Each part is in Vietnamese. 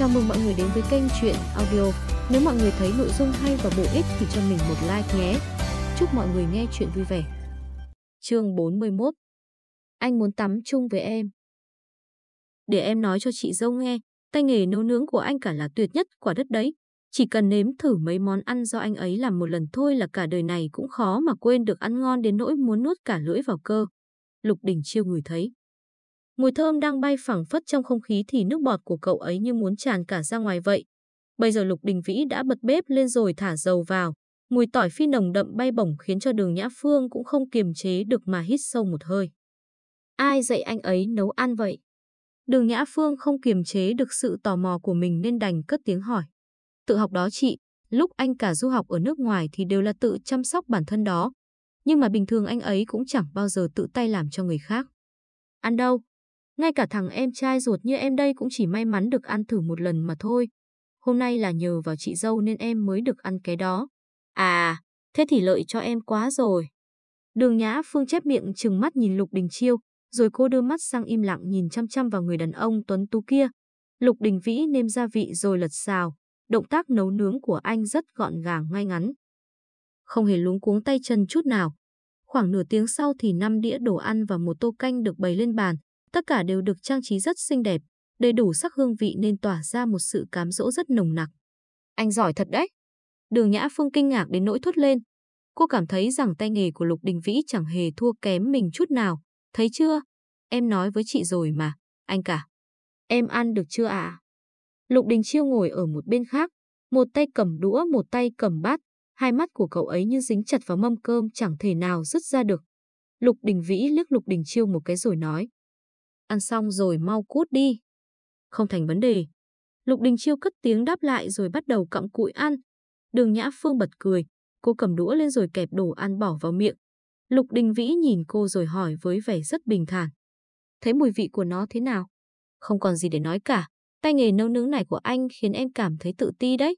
Chào mừng mọi người đến với kênh Chuyện Audio. Nếu mọi người thấy nội dung hay và bổ ích thì cho mình một like nhé. Chúc mọi người nghe chuyện vui vẻ. Chương 41 Anh muốn tắm chung với em. Để em nói cho chị dâu nghe, tay nghề nấu nướng của anh cả là tuyệt nhất quả đất đấy. Chỉ cần nếm thử mấy món ăn do anh ấy làm một lần thôi là cả đời này cũng khó mà quên được ăn ngon đến nỗi muốn nuốt cả lưỡi vào cơ. Lục Đình Chiêu ngửi thấy. Mùi thơm đang bay phẳng phất trong không khí thì nước bọt của cậu ấy như muốn tràn cả ra ngoài vậy. Bây giờ Lục Đình Vĩ đã bật bếp lên rồi thả dầu vào. Mùi tỏi phi nồng đậm bay bổng khiến cho đường Nhã Phương cũng không kiềm chế được mà hít sâu một hơi. Ai dạy anh ấy nấu ăn vậy? Đường Nhã Phương không kiềm chế được sự tò mò của mình nên đành cất tiếng hỏi. Tự học đó chị, lúc anh cả du học ở nước ngoài thì đều là tự chăm sóc bản thân đó. Nhưng mà bình thường anh ấy cũng chẳng bao giờ tự tay làm cho người khác. Ăn đâu? Ngay cả thằng em trai ruột như em đây cũng chỉ may mắn được ăn thử một lần mà thôi. Hôm nay là nhờ vào chị dâu nên em mới được ăn cái đó. À, thế thì lợi cho em quá rồi. Đường Nhã Phương chép miệng trừng mắt nhìn Lục Đình Chiêu, rồi cô đưa mắt sang im lặng nhìn chăm chăm vào người đàn ông tuấn tú kia. Lục Đình Vĩ nêm gia vị rồi lật xào, động tác nấu nướng của anh rất gọn gàng ngay ngắn. Không hề luống cuống tay chân chút nào. Khoảng nửa tiếng sau thì năm đĩa đồ ăn và một tô canh được bày lên bàn, tất cả đều được trang trí rất xinh đẹp, đầy đủ sắc hương vị nên tỏa ra một sự cám dỗ rất nồng nặc. Anh giỏi thật đấy. Đường Nhã Phương kinh ngạc đến nỗi thốt lên. Cô cảm thấy rằng tay nghề của Lục Đình Vĩ chẳng hề thua kém mình chút nào. Thấy chưa? Em nói với chị rồi mà, anh cả. Em ăn được chưa ạ? À? Lục Đình Chiêu ngồi ở một bên khác, một tay cầm đũa, một tay cầm bát, hai mắt của cậu ấy như dính chặt vào mâm cơm chẳng thể nào dứt ra được. Lục Đình Vĩ liếc Lục Đình Chiêu một cái rồi nói. Ăn xong rồi mau cút đi. Không thành vấn đề. Lục Đình Chiêu cất tiếng đáp lại rồi bắt đầu cặm cụi ăn. Đường Nhã Phương bật cười. Cô cầm đũa lên rồi kẹp đồ ăn bỏ vào miệng. Lục Đình Vĩ nhìn cô rồi hỏi với vẻ rất bình thản. Thấy mùi vị của nó thế nào? Không còn gì để nói cả. Tay nghề nấu nướng này của anh khiến em cảm thấy tự ti đấy.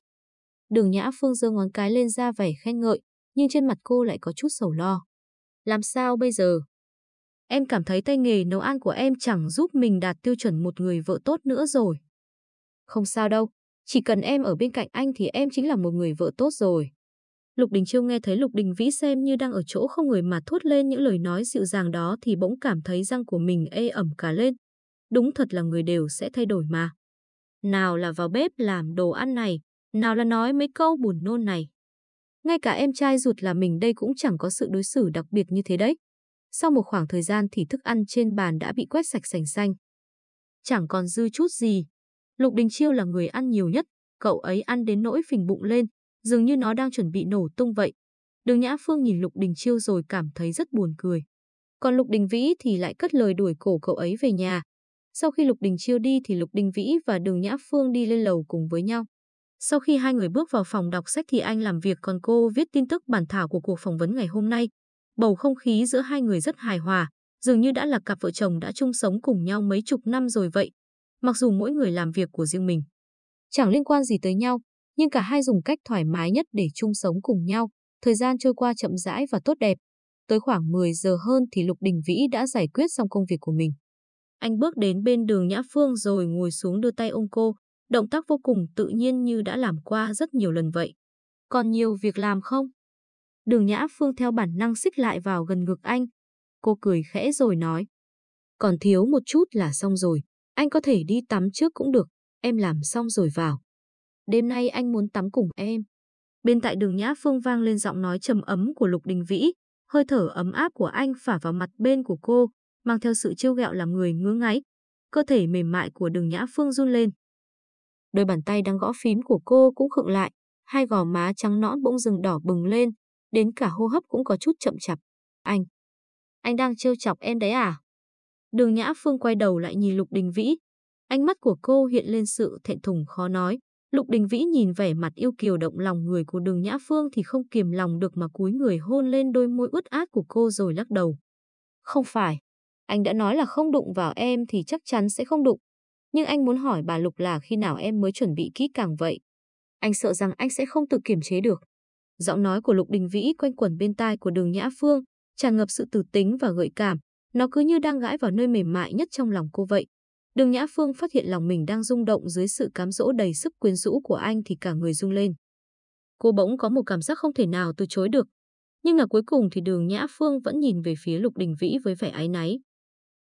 Đường Nhã Phương giơ ngón cái lên ra vẻ khen ngợi, nhưng trên mặt cô lại có chút sầu lo. Làm sao bây giờ? Em cảm thấy tay nghề nấu ăn của em chẳng giúp mình đạt tiêu chuẩn một người vợ tốt nữa rồi. Không sao đâu, chỉ cần em ở bên cạnh anh thì em chính là một người vợ tốt rồi. Lục Đình Chiêu nghe thấy Lục Đình Vĩ xem như đang ở chỗ không người mà thốt lên những lời nói dịu dàng đó thì bỗng cảm thấy răng của mình ê ẩm cả lên. Đúng thật là người đều sẽ thay đổi mà. Nào là vào bếp làm đồ ăn này, nào là nói mấy câu buồn nôn này. Ngay cả em trai ruột là mình đây cũng chẳng có sự đối xử đặc biệt như thế đấy. Sau một khoảng thời gian thì thức ăn trên bàn đã bị quét sạch sành xanh. Chẳng còn dư chút gì. Lục Đình Chiêu là người ăn nhiều nhất, cậu ấy ăn đến nỗi phình bụng lên, dường như nó đang chuẩn bị nổ tung vậy. Đường Nhã Phương nhìn Lục Đình Chiêu rồi cảm thấy rất buồn cười. Còn Lục Đình Vĩ thì lại cất lời đuổi cổ cậu ấy về nhà. Sau khi Lục Đình Chiêu đi thì Lục Đình Vĩ và Đường Nhã Phương đi lên lầu cùng với nhau. Sau khi hai người bước vào phòng đọc sách thì anh làm việc còn cô viết tin tức bản thảo của cuộc phỏng vấn ngày hôm nay. Bầu không khí giữa hai người rất hài hòa, dường như đã là cặp vợ chồng đã chung sống cùng nhau mấy chục năm rồi vậy. Mặc dù mỗi người làm việc của riêng mình. Chẳng liên quan gì tới nhau, nhưng cả hai dùng cách thoải mái nhất để chung sống cùng nhau. Thời gian trôi qua chậm rãi và tốt đẹp. Tới khoảng 10 giờ hơn thì Lục Đình Vĩ đã giải quyết xong công việc của mình. Anh bước đến bên đường Nhã Phương rồi ngồi xuống đưa tay ôm cô, động tác vô cùng tự nhiên như đã làm qua rất nhiều lần vậy. Còn nhiều việc làm không? Đường Nhã Phương theo bản năng xích lại vào gần ngực anh. Cô cười khẽ rồi nói. Còn thiếu một chút là xong rồi. Anh có thể đi tắm trước cũng được. Em làm xong rồi vào. Đêm nay anh muốn tắm cùng em. Bên tại đường Nhã Phương vang lên giọng nói trầm ấm của Lục Đình Vĩ. Hơi thở ấm áp của anh phả vào mặt bên của cô, mang theo sự trêu ghẹo làm người ngứa ngáy. Cơ thể mềm mại của đường Nhã Phương run lên. Đôi bàn tay đang gõ phím của cô cũng khựng lại. Hai gò má trắng nõn bỗng dừng đỏ bừng lên, đến cả hô hấp cũng có chút chậm chạp. Anh, anh đang trêu chọc em đấy à? Đường Nhã Phương quay đầu lại nhìn Lục Đình Vĩ. Ánh mắt của cô hiện lên sự thẹn thùng khó nói. Lục Đình Vĩ nhìn vẻ mặt yêu kiều động lòng người của đường Nhã Phương thì không kiềm lòng được mà cúi người hôn lên đôi môi ướt át của cô rồi lắc đầu. Không phải, anh đã nói là không đụng vào em thì chắc chắn sẽ không đụng. Nhưng anh muốn hỏi bà Lục là khi nào em mới chuẩn bị kỹ càng vậy. Anh sợ rằng anh sẽ không tự kiềm chế được. Giọng nói của Lục Đình Vĩ quanh quẩn bên tai của đường Nhã Phương, tràn ngập sự tử tính và gợi cảm. Nó cứ như đang gãi vào nơi mềm mại nhất trong lòng cô vậy. Đường Nhã Phương phát hiện lòng mình đang rung động dưới sự cám dỗ đầy sức quyến rũ của anh thì cả người rung lên. Cô bỗng có một cảm giác không thể nào từ chối được. Nhưng là cuối cùng thì đường Nhã Phương vẫn nhìn về phía Lục Đình Vĩ với vẻ áy náy.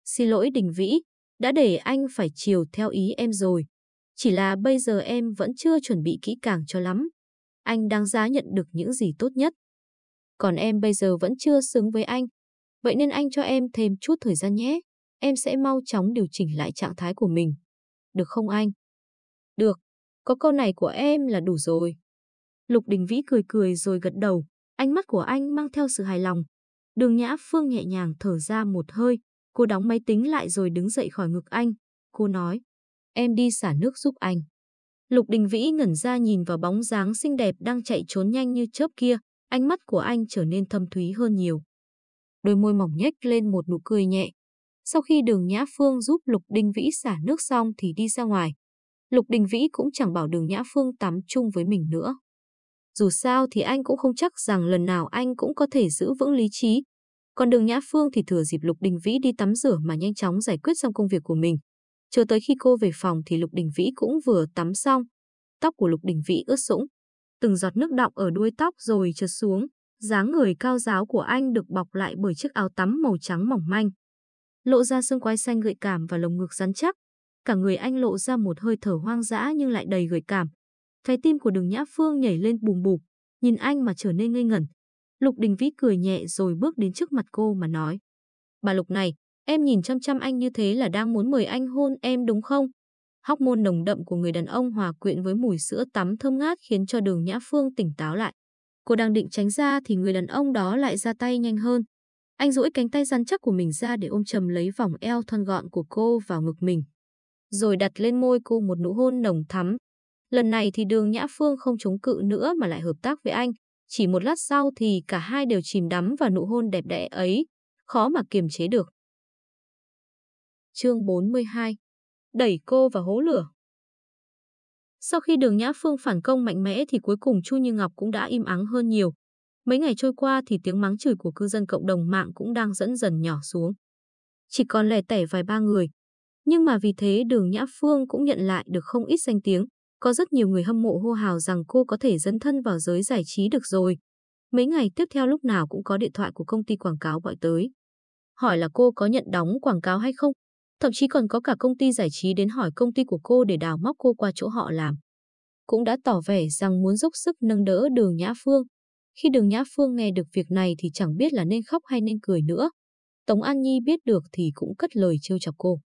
Xin lỗi Đình Vĩ, đã để anh phải chiều theo ý em rồi. Chỉ là bây giờ em vẫn chưa chuẩn bị kỹ càng cho lắm. Anh đáng giá nhận được những gì tốt nhất. Còn em bây giờ vẫn chưa xứng với anh. Vậy nên anh cho em thêm chút thời gian nhé. Em sẽ mau chóng điều chỉnh lại trạng thái của mình. Được không anh? Được, có câu này của em là đủ rồi. Lục Đình Vĩ cười cười rồi gật đầu, ánh mắt của anh mang theo sự hài lòng. Đường Nhã Phương nhẹ nhàng thở ra một hơi, cô đóng máy tính lại rồi đứng dậy khỏi ngực anh. Cô nói, em đi xả nước giúp anh. Lục Đình Vĩ ngẩn ra nhìn vào bóng dáng xinh đẹp đang chạy trốn nhanh như chớp kia, ánh mắt của anh trở nên thâm thúy hơn nhiều. Đôi môi mỏng nhếch lên một nụ cười nhẹ. Sau khi đường Nhã Phương giúp Lục Đình Vĩ xả nước xong thì đi ra ngoài. Lục Đình Vĩ cũng chẳng bảo đường Nhã Phương tắm chung với mình nữa. Dù sao thì anh cũng không chắc rằng lần nào anh cũng có thể giữ vững lý trí. Còn đường Nhã Phương thì thừa dịp Lục Đình Vĩ đi tắm rửa mà nhanh chóng giải quyết xong công việc của mình. Chờ tới khi cô về phòng thì Lục Đình Vĩ cũng vừa tắm xong. Tóc của Lục Đình Vĩ ướt sũng. Từng giọt nước đọng ở đuôi tóc rồi trượt xuống. dáng người cao giáo của anh được bọc lại bởi chiếc áo tắm màu trắng mỏng manh. Lộ ra xương quai xanh gợi cảm và lồng ngực rắn chắc. Cả người anh lộ ra một hơi thở hoang dã nhưng lại đầy gợi cảm. Trái tim của đường Nhã Phương nhảy lên bùm bụp, nhìn anh mà trở nên ngây ngẩn. Lục Đình Vĩ cười nhẹ rồi bước đến trước mặt cô mà nói. Bà Lục này, em nhìn chăm chăm anh như thế là đang muốn mời anh hôn em đúng không? Hóc môn nồng đậm của người đàn ông hòa quyện với mùi sữa tắm thơm ngát khiến cho đường Nhã Phương tỉnh táo lại. Cô đang định tránh ra thì người đàn ông đó lại ra tay nhanh hơn. Anh duỗi cánh tay rắn chắc của mình ra để ôm chầm lấy vòng eo thon gọn của cô vào ngực mình. Rồi đặt lên môi cô một nụ hôn nồng thắm, Lần này thì đường Nhã Phương không chống cự nữa mà lại hợp tác với anh. Chỉ một lát sau thì cả hai đều chìm đắm vào nụ hôn đẹp đẽ ấy, khó mà kiềm chế được. Chương 42 Đẩy cô vào hố lửa Sau khi đường Nhã Phương phản công mạnh mẽ thì cuối cùng Chu Như Ngọc cũng đã im ắng hơn nhiều. Mấy ngày trôi qua thì tiếng mắng chửi của cư dân cộng đồng mạng cũng đang dẫn dần nhỏ xuống. Chỉ còn lẻ tẻ vài ba người. Nhưng mà vì thế đường Nhã Phương cũng nhận lại được không ít danh tiếng. Có rất nhiều người hâm mộ hô hào rằng cô có thể dấn thân vào giới giải trí được rồi. Mấy ngày tiếp theo lúc nào cũng có điện thoại của công ty quảng cáo gọi tới. Hỏi là cô có nhận đóng quảng cáo hay không. Thậm chí còn có cả công ty giải trí đến hỏi công ty của cô để đào móc cô qua chỗ họ làm. Cũng đã tỏ vẻ rằng muốn dốc sức nâng đỡ đường Nhã Phương. Khi đường Nhã Phương nghe được việc này thì chẳng biết là nên khóc hay nên cười nữa. Tống An Nhi biết được thì cũng cất lời trêu chọc cô.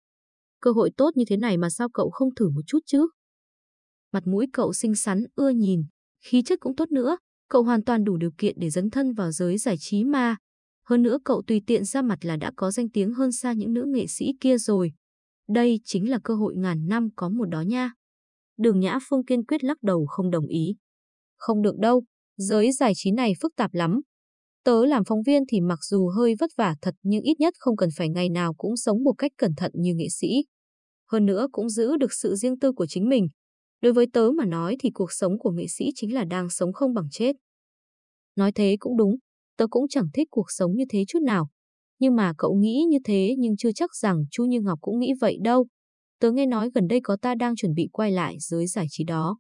Cơ hội tốt như thế này mà sao cậu không thử một chút chứ? Mặt mũi cậu xinh xắn, ưa nhìn, khí chất cũng tốt nữa, cậu hoàn toàn đủ điều kiện để dấn thân vào giới giải trí mà. Hơn nữa cậu tùy tiện ra mặt là đã có danh tiếng hơn xa những nữ nghệ sĩ kia rồi. Đây chính là cơ hội ngàn năm có một đó nha. Đường Nhã Phương kiên quyết lắc đầu không đồng ý. Không được đâu, giới giải trí này phức tạp lắm. Tớ làm phóng viên thì mặc dù hơi vất vả thật nhưng ít nhất không cần phải ngày nào cũng sống một cách cẩn thận như nghệ sĩ. Hơn nữa cũng giữ được sự riêng tư của chính mình, Đối với tớ mà nói thì cuộc sống của nghệ sĩ chính là đang sống không bằng chết. Nói thế cũng đúng, tớ cũng chẳng thích cuộc sống như thế chút nào. Nhưng mà cậu nghĩ như thế nhưng chưa chắc rằng Chu Như Ngọc cũng nghĩ vậy đâu. Tớ nghe nói gần đây có ta đang chuẩn bị quay lại giới giải trí đó.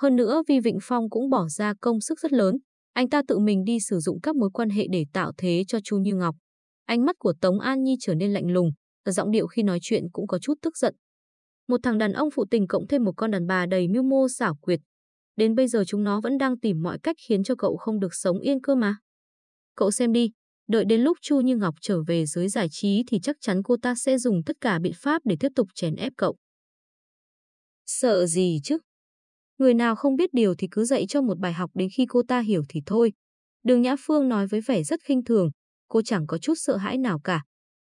Hơn nữa Vi Vịnh Phong cũng bỏ ra công sức rất lớn. Anh ta tự mình đi sử dụng các mối quan hệ để tạo thế cho Chu Như Ngọc. Ánh mắt của Tống An Nhi trở nên lạnh lùng, giọng điệu khi nói chuyện cũng có chút tức giận. Một thằng đàn ông phụ tình cộng thêm một con đàn bà đầy mưu mô xảo quyệt. Đến bây giờ chúng nó vẫn đang tìm mọi cách khiến cho cậu không được sống yên cơ mà. Cậu xem đi, đợi đến lúc Chu Như Ngọc trở về giới giải trí thì chắc chắn cô ta sẽ dùng tất cả biện pháp để tiếp tục chèn ép cậu. Sợ gì chứ? Người nào không biết điều thì cứ dạy cho một bài học đến khi cô ta hiểu thì thôi. Đường Nhã Phương nói với vẻ rất khinh thường, cô chẳng có chút sợ hãi nào cả.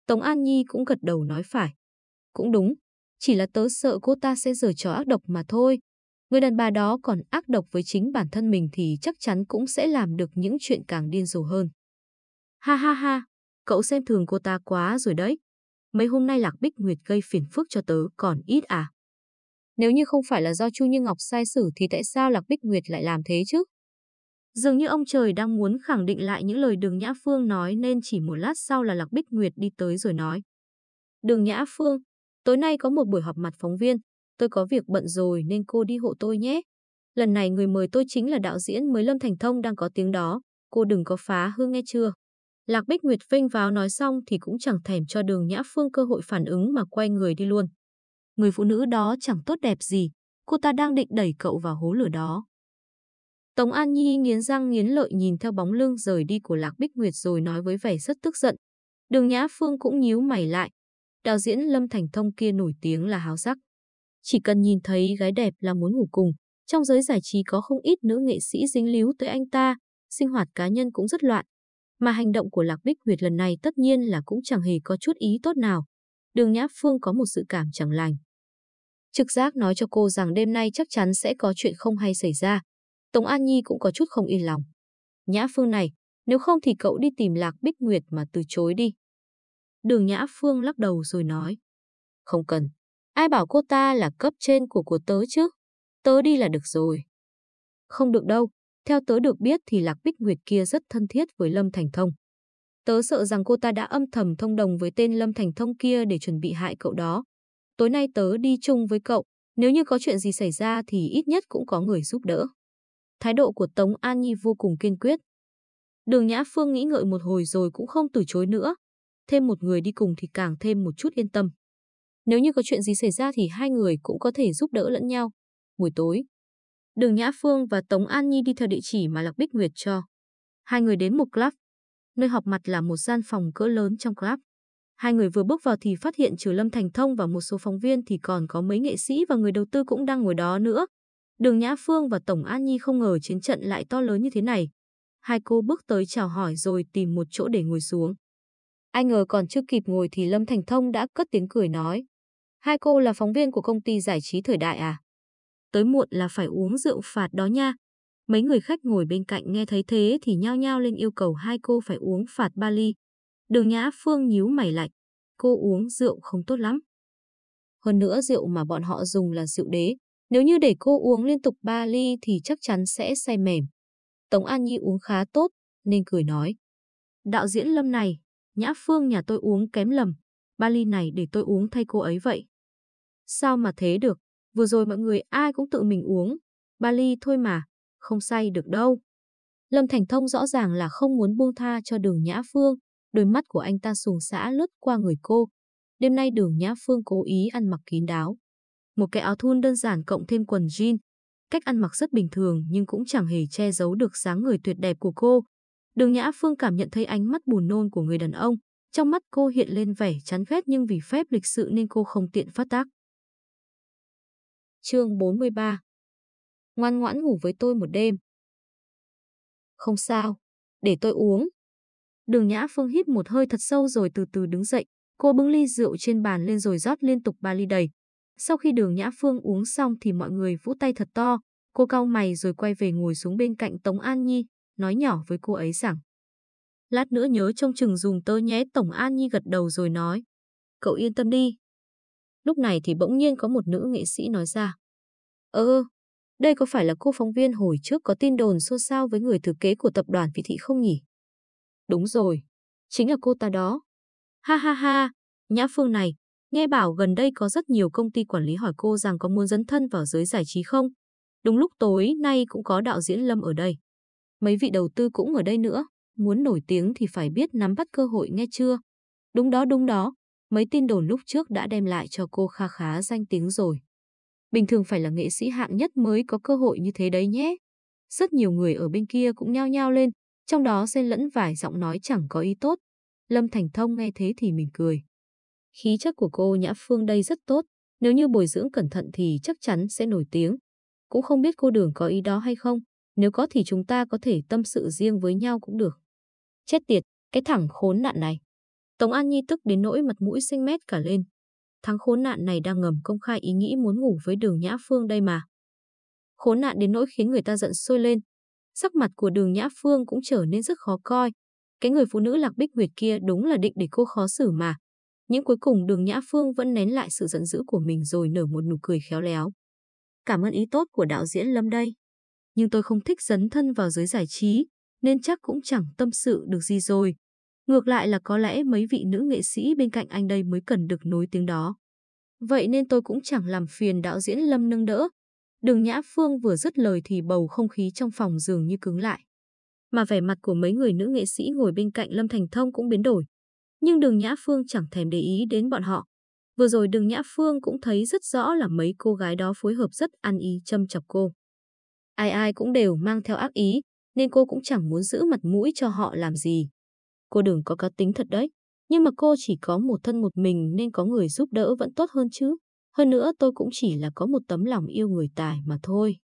Tống An Nhi cũng gật đầu nói phải. Cũng đúng, chỉ là tớ sợ cô ta sẽ giở trò ác độc mà thôi. Người đàn bà đó còn ác độc với chính bản thân mình thì chắc chắn cũng sẽ làm được những chuyện càng điên rồ hơn. Ha ha ha, cậu xem thường cô ta quá rồi đấy. Mấy hôm nay Lạc Bích Nguyệt gây phiền phức cho tớ còn ít à. Nếu như không phải là do Chu Như Ngọc sai xử thì tại sao Lạc Bích Nguyệt lại làm thế chứ? Dường như ông trời đang muốn khẳng định lại những lời Đường Nhã Phương nói nên chỉ một lát sau là Lạc Bích Nguyệt đi tới rồi nói. Đường Nhã Phương, Tối nay có một buổi họp mặt phóng viên, tôi có việc bận rồi nên cô đi hộ tôi nhé. Lần này người mời tôi chính là đạo diễn mới Lâm Thành Thông đang có tiếng đó, cô đừng có phá hương nghe chưa. Lạc Bích Nguyệt vinh vào nói xong thì cũng chẳng thèm cho đường Nhã Phương cơ hội phản ứng mà quay người đi luôn. Người phụ nữ đó chẳng tốt đẹp gì, cô ta đang định đẩy cậu vào hố lửa đó. Tống An Nhi nghiến răng nghiến lợi nhìn theo bóng lưng rời đi của Lạc Bích Nguyệt rồi nói với vẻ rất tức giận. Đường Nhã Phương cũng nhíu mày lại. Đạo diễn Lâm Thành Thông kia nổi tiếng là háo sắc. Chỉ cần nhìn thấy gái đẹp là muốn ngủ cùng. Trong giới giải trí có không ít nữ nghệ sĩ dính líu tới anh ta, sinh hoạt cá nhân cũng rất loạn. Mà hành động của Lạc Bích huyệt lần này tất nhiên là cũng chẳng hề có chút ý tốt nào. Đường Nhã Phương có một sự cảm chẳng lành. Trực giác nói cho cô rằng đêm nay chắc chắn sẽ có chuyện không hay xảy ra. Tống An Nhi cũng có chút không yên lòng. Nhã Phương này, nếu không thì cậu đi tìm Lạc Bích Nguyệt mà từ chối đi. Đường Nhã Phương lắc đầu rồi nói. Không cần. Ai bảo cô ta là cấp trên của của tớ chứ? Tớ đi là được rồi. Không được đâu. Theo tớ được biết thì Lạc Bích Nguyệt kia rất thân thiết với Lâm Thành Thông. Tớ sợ rằng cô ta đã âm thầm thông đồng với tên Lâm Thành Thông kia để chuẩn bị hại cậu đó. Tối nay tớ đi chung với cậu, nếu như có chuyện gì xảy ra thì ít nhất cũng có người giúp đỡ. Thái độ của Tống An Nhi vô cùng kiên quyết. Đường Nhã Phương nghĩ ngợi một hồi rồi cũng không từ chối nữa. Thêm một người đi cùng thì càng thêm một chút yên tâm. Nếu như có chuyện gì xảy ra thì hai người cũng có thể giúp đỡ lẫn nhau. Buổi tối, Đường Nhã Phương và Tống An Nhi đi theo địa chỉ mà Lạc Bích Nguyệt cho. Hai người đến một club. Nơi họp mặt là một gian phòng cỡ lớn trong club. Hai người vừa bước vào thì phát hiện trừ Lâm Thành Thông và một số phóng viên thì còn có mấy nghệ sĩ và người đầu tư cũng đang ngồi đó nữa. Đường Nhã Phương và Tổng An Nhi không ngờ chiến trận lại to lớn như thế này. Hai cô bước tới chào hỏi rồi tìm một chỗ để ngồi xuống. Ai ngờ còn chưa kịp ngồi thì Lâm Thành Thông đã cất tiếng cười nói. Hai cô là phóng viên của công ty giải trí thời đại à? Tới muộn là phải uống rượu phạt đó nha. Mấy người khách ngồi bên cạnh nghe thấy thế thì nhao nhao lên yêu cầu hai cô phải uống phạt ba ly. Đường Nhã Phương nhíu mày lạnh. Cô uống rượu không tốt lắm. Hơn nữa rượu mà bọn họ dùng là rượu đế, nếu như để cô uống liên tục ba ly thì chắc chắn sẽ say mềm. Tống An Nhi uống khá tốt, nên cười nói. Đạo diễn Lâm này, Nhã Phương nhà tôi uống kém lầm. Ba ly này để tôi uống thay cô ấy vậy. Sao mà thế được? Vừa rồi mọi người ai cũng tự mình uống. Ba ly thôi mà, không say được đâu. Lâm Thành Thông rõ ràng là không muốn buông tha cho đường Nhã Phương. Đôi mắt của anh ta sùng xã lướt qua người cô. Đêm nay đường Nhã Phương cố ý ăn mặc kín đáo. Một cái áo thun đơn giản cộng thêm quần jean. Cách ăn mặc rất bình thường nhưng cũng chẳng hề che giấu được dáng người tuyệt đẹp của cô. Đường Nhã Phương cảm nhận thấy ánh mắt buồn nôn của người đàn ông. Trong mắt cô hiện lên vẻ chán ghét nhưng vì phép lịch sự nên cô không tiện phát tác. Chương 43 Ngoan ngoãn ngủ với tôi một đêm. Không sao, để tôi uống. Đường Nhã Phương hít một hơi thật sâu rồi từ từ đứng dậy. Cô bưng ly rượu trên bàn lên rồi rót liên tục ba ly đầy. Sau khi đường Nhã Phương uống xong thì mọi người vỗ tay thật to. Cô cau mày rồi quay về ngồi xuống bên cạnh Tống An Nhi, nói nhỏ với cô ấy rằng. Lát nữa nhớ trông chừng dùng tơ nhé Tổng An Nhi gật đầu rồi nói. Cậu yên tâm đi. Lúc này thì bỗng nhiên có một nữ nghệ sĩ nói ra. Ơ, đây có phải là cô phóng viên hồi trước có tin đồn xôn xao với người thừa kế của tập đoàn Vị Thị không nhỉ? Đúng rồi, chính là cô ta đó. Ha ha ha, Nhã Phương này, nghe bảo gần đây có rất nhiều công ty quản lý hỏi cô rằng có muốn dấn thân vào giới giải trí không? Đúng lúc tối nay cũng có đạo diễn Lâm ở đây. Mấy vị đầu tư cũng ở đây nữa, muốn nổi tiếng thì phải biết nắm bắt cơ hội nghe chưa? Đúng đó đúng đó, mấy tin đồn lúc trước đã đem lại cho cô kha khá danh tiếng rồi. Bình thường phải là nghệ sĩ hạng nhất mới có cơ hội như thế đấy nhé. Rất nhiều người ở bên kia cũng nhao nhao lên, trong đó xen lẫn vài giọng nói chẳng có ý tốt. Lâm Thành Thông nghe thế thì mình cười. Khí chất của cô Nhã Phương đây rất tốt, nếu như bồi dưỡng cẩn thận thì chắc chắn sẽ nổi tiếng. Cũng không biết cô Đường có ý đó hay không, nếu có thì chúng ta có thể tâm sự riêng với nhau cũng được. Chết tiệt, cái thằng khốn nạn này. Tống An Nhi tức đến nỗi mặt mũi xanh mét cả lên. Thằng khốn nạn này đang ngầm công khai ý nghĩ muốn ngủ với đường Nhã Phương đây mà. Khốn nạn đến nỗi khiến người ta giận sôi lên. Sắc mặt của đường Nhã Phương cũng trở nên rất khó coi. Cái người phụ nữ lạc bích huyệt kia đúng là định để cô khó xử mà. Nhưng cuối cùng đường Nhã Phương vẫn nén lại sự giận dữ của mình rồi nở một nụ cười khéo léo. Cảm ơn ý tốt của đạo diễn Lâm đây. Nhưng tôi không thích dấn thân vào giới giải trí, nên chắc cũng chẳng tâm sự được gì rồi. Ngược lại là có lẽ mấy vị nữ nghệ sĩ bên cạnh anh đây mới cần được nối tiếng đó. Vậy nên tôi cũng chẳng làm phiền đạo diễn Lâm nâng đỡ. Đường Nhã Phương vừa dứt lời thì bầu không khí trong phòng dường như cứng lại. Mà vẻ mặt của mấy người nữ nghệ sĩ ngồi bên cạnh Lâm Thành Thông cũng biến đổi. Nhưng đường Nhã Phương chẳng thèm để ý đến bọn họ. Vừa rồi đường Nhã Phương cũng thấy rất rõ là mấy cô gái đó phối hợp rất ăn ý châm chọc cô. Ai ai cũng đều mang theo ác ý, nên cô cũng chẳng muốn giữ mặt mũi cho họ làm gì. Cô đừng có cá tính thật đấy. Nhưng mà cô chỉ có một thân một mình nên có người giúp đỡ vẫn tốt hơn chứ. Hơn nữa tôi cũng chỉ là có một tấm lòng yêu người tài mà thôi.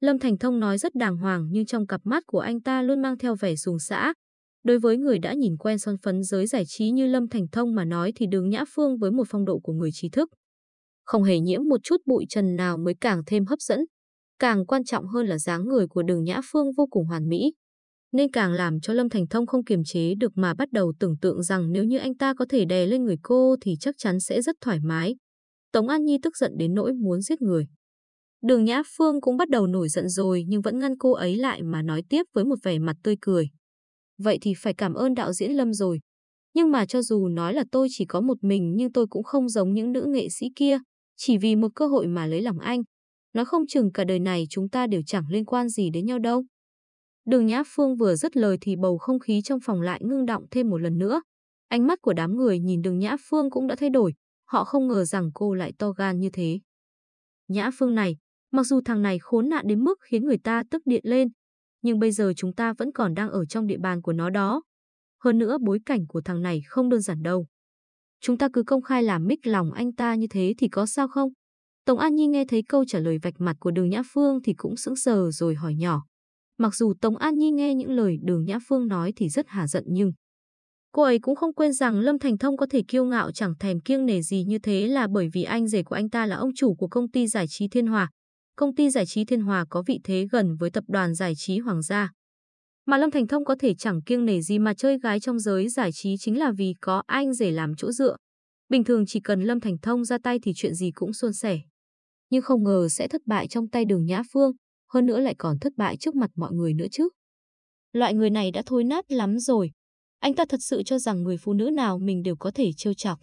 Lâm Thành Thông nói rất đàng hoàng nhưng trong cặp mắt của anh ta luôn mang theo vẻ sùng xã. Đối với người đã nhìn quen son phấn giới giải trí như Lâm Thành Thông mà nói thì đường Nhã Phương với một phong độ của người trí thức. Không hề nhiễm một chút bụi trần nào mới càng thêm hấp dẫn. Càng quan trọng hơn là dáng người của đường Nhã Phương vô cùng hoàn mỹ nên càng làm cho Lâm Thành Thông không kiềm chế được mà bắt đầu tưởng tượng rằng nếu như anh ta có thể đè lên người cô thì chắc chắn sẽ rất thoải mái. Tống An Nhi tức giận đến nỗi muốn giết người. Đường Nhã Phương cũng bắt đầu nổi giận rồi nhưng vẫn ngăn cô ấy lại mà nói tiếp với một vẻ mặt tươi cười. Vậy thì phải cảm ơn đạo diễn Lâm rồi. Nhưng mà cho dù nói là tôi chỉ có một mình nhưng tôi cũng không giống những nữ nghệ sĩ kia, chỉ vì một cơ hội mà lấy lòng anh. Nói không chừng cả đời này chúng ta đều chẳng liên quan gì đến nhau đâu. Đường Nhã Phương vừa dứt lời thì bầu không khí trong phòng lại ngưng động thêm một lần nữa. Ánh mắt của đám người nhìn đường Nhã Phương cũng đã thay đổi, họ không ngờ rằng cô lại to gan như thế. Nhã Phương này, mặc dù thằng này khốn nạn đến mức khiến người ta tức điện lên, nhưng bây giờ chúng ta vẫn còn đang ở trong địa bàn của nó đó. Hơn nữa bối cảnh của thằng này không đơn giản đâu. Chúng ta cứ công khai làm mích lòng anh ta như thế thì có sao không? Tổng An Nhi nghe thấy câu trả lời vạch mặt của đường Nhã Phương thì cũng sững sờ rồi hỏi nhỏ. Mặc dù Tống An Nhi nghe những lời đường Nhã Phương nói thì rất hà giận nhưng cô ấy cũng không quên rằng Lâm Thành Thông có thể kiêu ngạo chẳng thèm kiêng nể gì như thế là bởi vì anh rể của anh ta là ông chủ của công ty giải trí Thiên Hòa. Công ty giải trí Thiên Hòa có vị thế gần với tập đoàn giải trí Hoàng gia. Mà Lâm Thành Thông có thể chẳng kiêng nể gì mà chơi gái trong giới giải trí chính là vì có anh rể làm chỗ dựa. Bình thường chỉ cần Lâm Thành Thông ra tay thì chuyện gì cũng suôn sẻ. Nhưng không ngờ sẽ thất bại trong tay đường Nhã Phương, hơn nữa lại còn thất bại trước mặt mọi người nữa chứ. Loại người này đã thối nát lắm rồi. Anh ta thật sự cho rằng người phụ nữ nào mình đều có thể trêu chọc.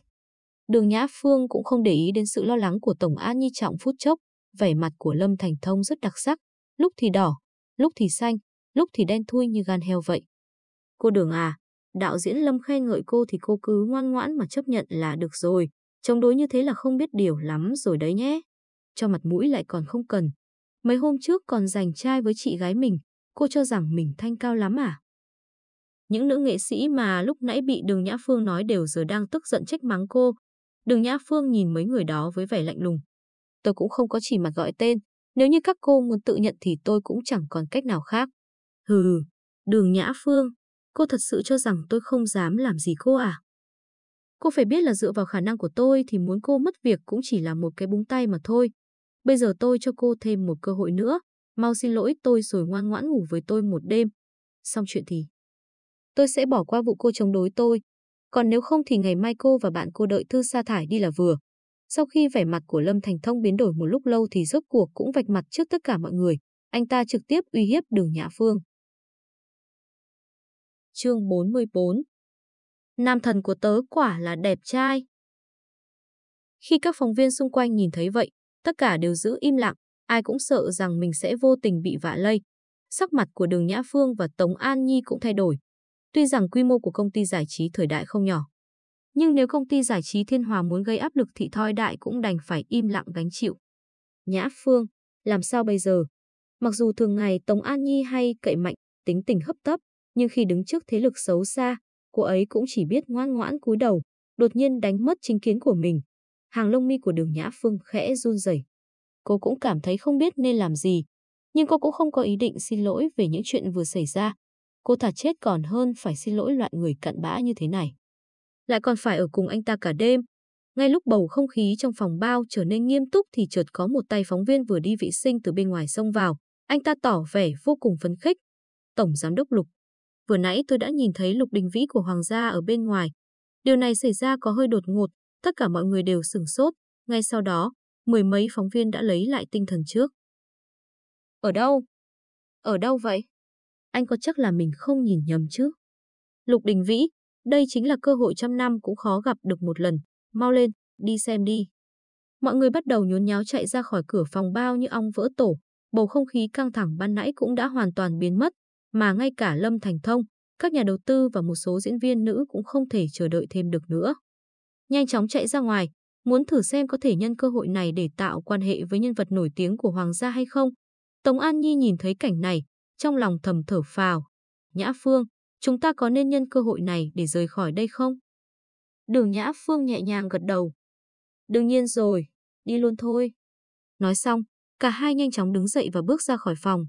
Đường Nhã Phương cũng không để ý đến sự lo lắng của Tổng An Nhi trọng phút chốc, vẻ mặt của Lâm Thành Thông rất đặc sắc, lúc thì đỏ, lúc thì xanh, lúc thì đen thui như gan heo vậy. Cô Đường à, đạo diễn Lâm khen ngợi cô thì cô cứ ngoan ngoãn mà chấp nhận là được rồi, chống đối như thế là không biết điều lắm rồi đấy nhé. Cho mặt mũi lại còn không cần, Mấy hôm trước còn giành trai với chị gái mình, cô cho rằng mình thanh cao lắm à? Những nữ nghệ sĩ mà lúc nãy bị Đường Nhã Phương nói đều giờ đang tức giận trách mắng cô. Đường Nhã Phương nhìn mấy người đó với vẻ lạnh lùng. Tôi cũng không có chỉ mặt gọi tên, nếu như các cô muốn tự nhận thì tôi cũng chẳng còn cách nào khác. Hừ, Đường Nhã Phương, cô thật sự cho rằng tôi không dám làm gì cô à? Cô phải biết là dựa vào khả năng của tôi thì muốn cô mất việc cũng chỉ là một cái búng tay mà thôi. Bây giờ tôi cho cô thêm một cơ hội nữa. Mau xin lỗi tôi rồi ngoan ngoãn ngủ với tôi một đêm. Xong chuyện thì tôi sẽ bỏ qua vụ cô chống đối tôi. Còn nếu không thì ngày mai cô và bạn cô đợi thư sa thải đi là vừa. Sau khi vẻ mặt của Lâm Thành Thông biến đổi một lúc lâu thì rốt cuộc cũng vạch mặt trước tất cả mọi người. Anh ta trực tiếp uy hiếp đường Nhã Phương. Chương 44 Nam thần của tớ quả là đẹp trai. Khi các phóng viên xung quanh nhìn thấy vậy, Tất cả đều giữ im lặng, ai cũng sợ rằng mình sẽ vô tình bị vạ lây. Sắc mặt của Đường Nhã Phương và Tống An Nhi cũng thay đổi. Tuy rằng quy mô của công ty giải trí thời đại không nhỏ, nhưng nếu công ty giải trí Thiên Hòa muốn gây áp lực thì thoi đại cũng đành phải im lặng gánh chịu. Nhã Phương, làm sao bây giờ? Mặc dù thường ngày Tống An Nhi hay cậy mạnh, tính tình hấp tấp, nhưng khi đứng trước thế lực xấu xa, cô ấy cũng chỉ biết ngoan ngoãn cúi đầu, đột nhiên đánh mất chính kiến của mình, hàng lông mi của đường Nhã Phương khẽ run rẩy. Cô cũng cảm thấy không biết nên làm gì, nhưng cô cũng không có ý định xin lỗi về những chuyện vừa xảy ra. Cô thà chết còn hơn phải xin lỗi loại người cặn bã như thế này. Lại còn phải ở cùng anh ta cả đêm. Ngay lúc bầu không khí trong phòng bao trở nên nghiêm túc thì chợt có một tay phóng viên vừa đi vệ sinh từ bên ngoài xông vào. Anh ta tỏ vẻ vô cùng phấn khích. Tổng Giám đốc Lục. Vừa nãy tôi đã nhìn thấy Lục Đình Vĩ của Hoàng gia ở bên ngoài. Điều này xảy ra có hơi đột ngột, Tất cả mọi người đều sửng sốt, ngay sau đó, mười mấy phóng viên đã lấy lại tinh thần trước. Ở đâu? Ở đâu vậy? Anh có chắc là mình không nhìn nhầm chứ? Lục Đình Vĩ, đây chính là cơ hội trăm năm cũng khó gặp được một lần. Mau lên, đi xem đi. mọi người bắt đầu nhốn nháo chạy ra khỏi cửa phòng bao như ong vỡ tổ. Bầu không khí căng thẳng ban nãy cũng đã hoàn toàn biến mất, mà ngay cả Lâm Thành Thông, các nhà đầu tư và một số diễn viên nữ cũng không thể chờ đợi thêm được nữa. Nhanh chóng chạy ra ngoài, muốn thử xem có thể nhân cơ hội này để tạo quan hệ với nhân vật nổi tiếng của Hoàng gia hay không. Tống An Nhi nhìn thấy cảnh này, trong lòng thầm thở phào. Nhã Phương, chúng ta có nên nhân cơ hội này để rời khỏi đây không? Đường Nhã Phương nhẹ nhàng gật đầu. Đương nhiên rồi, đi luôn thôi. Nói xong, cả hai nhanh chóng đứng dậy và bước ra khỏi phòng.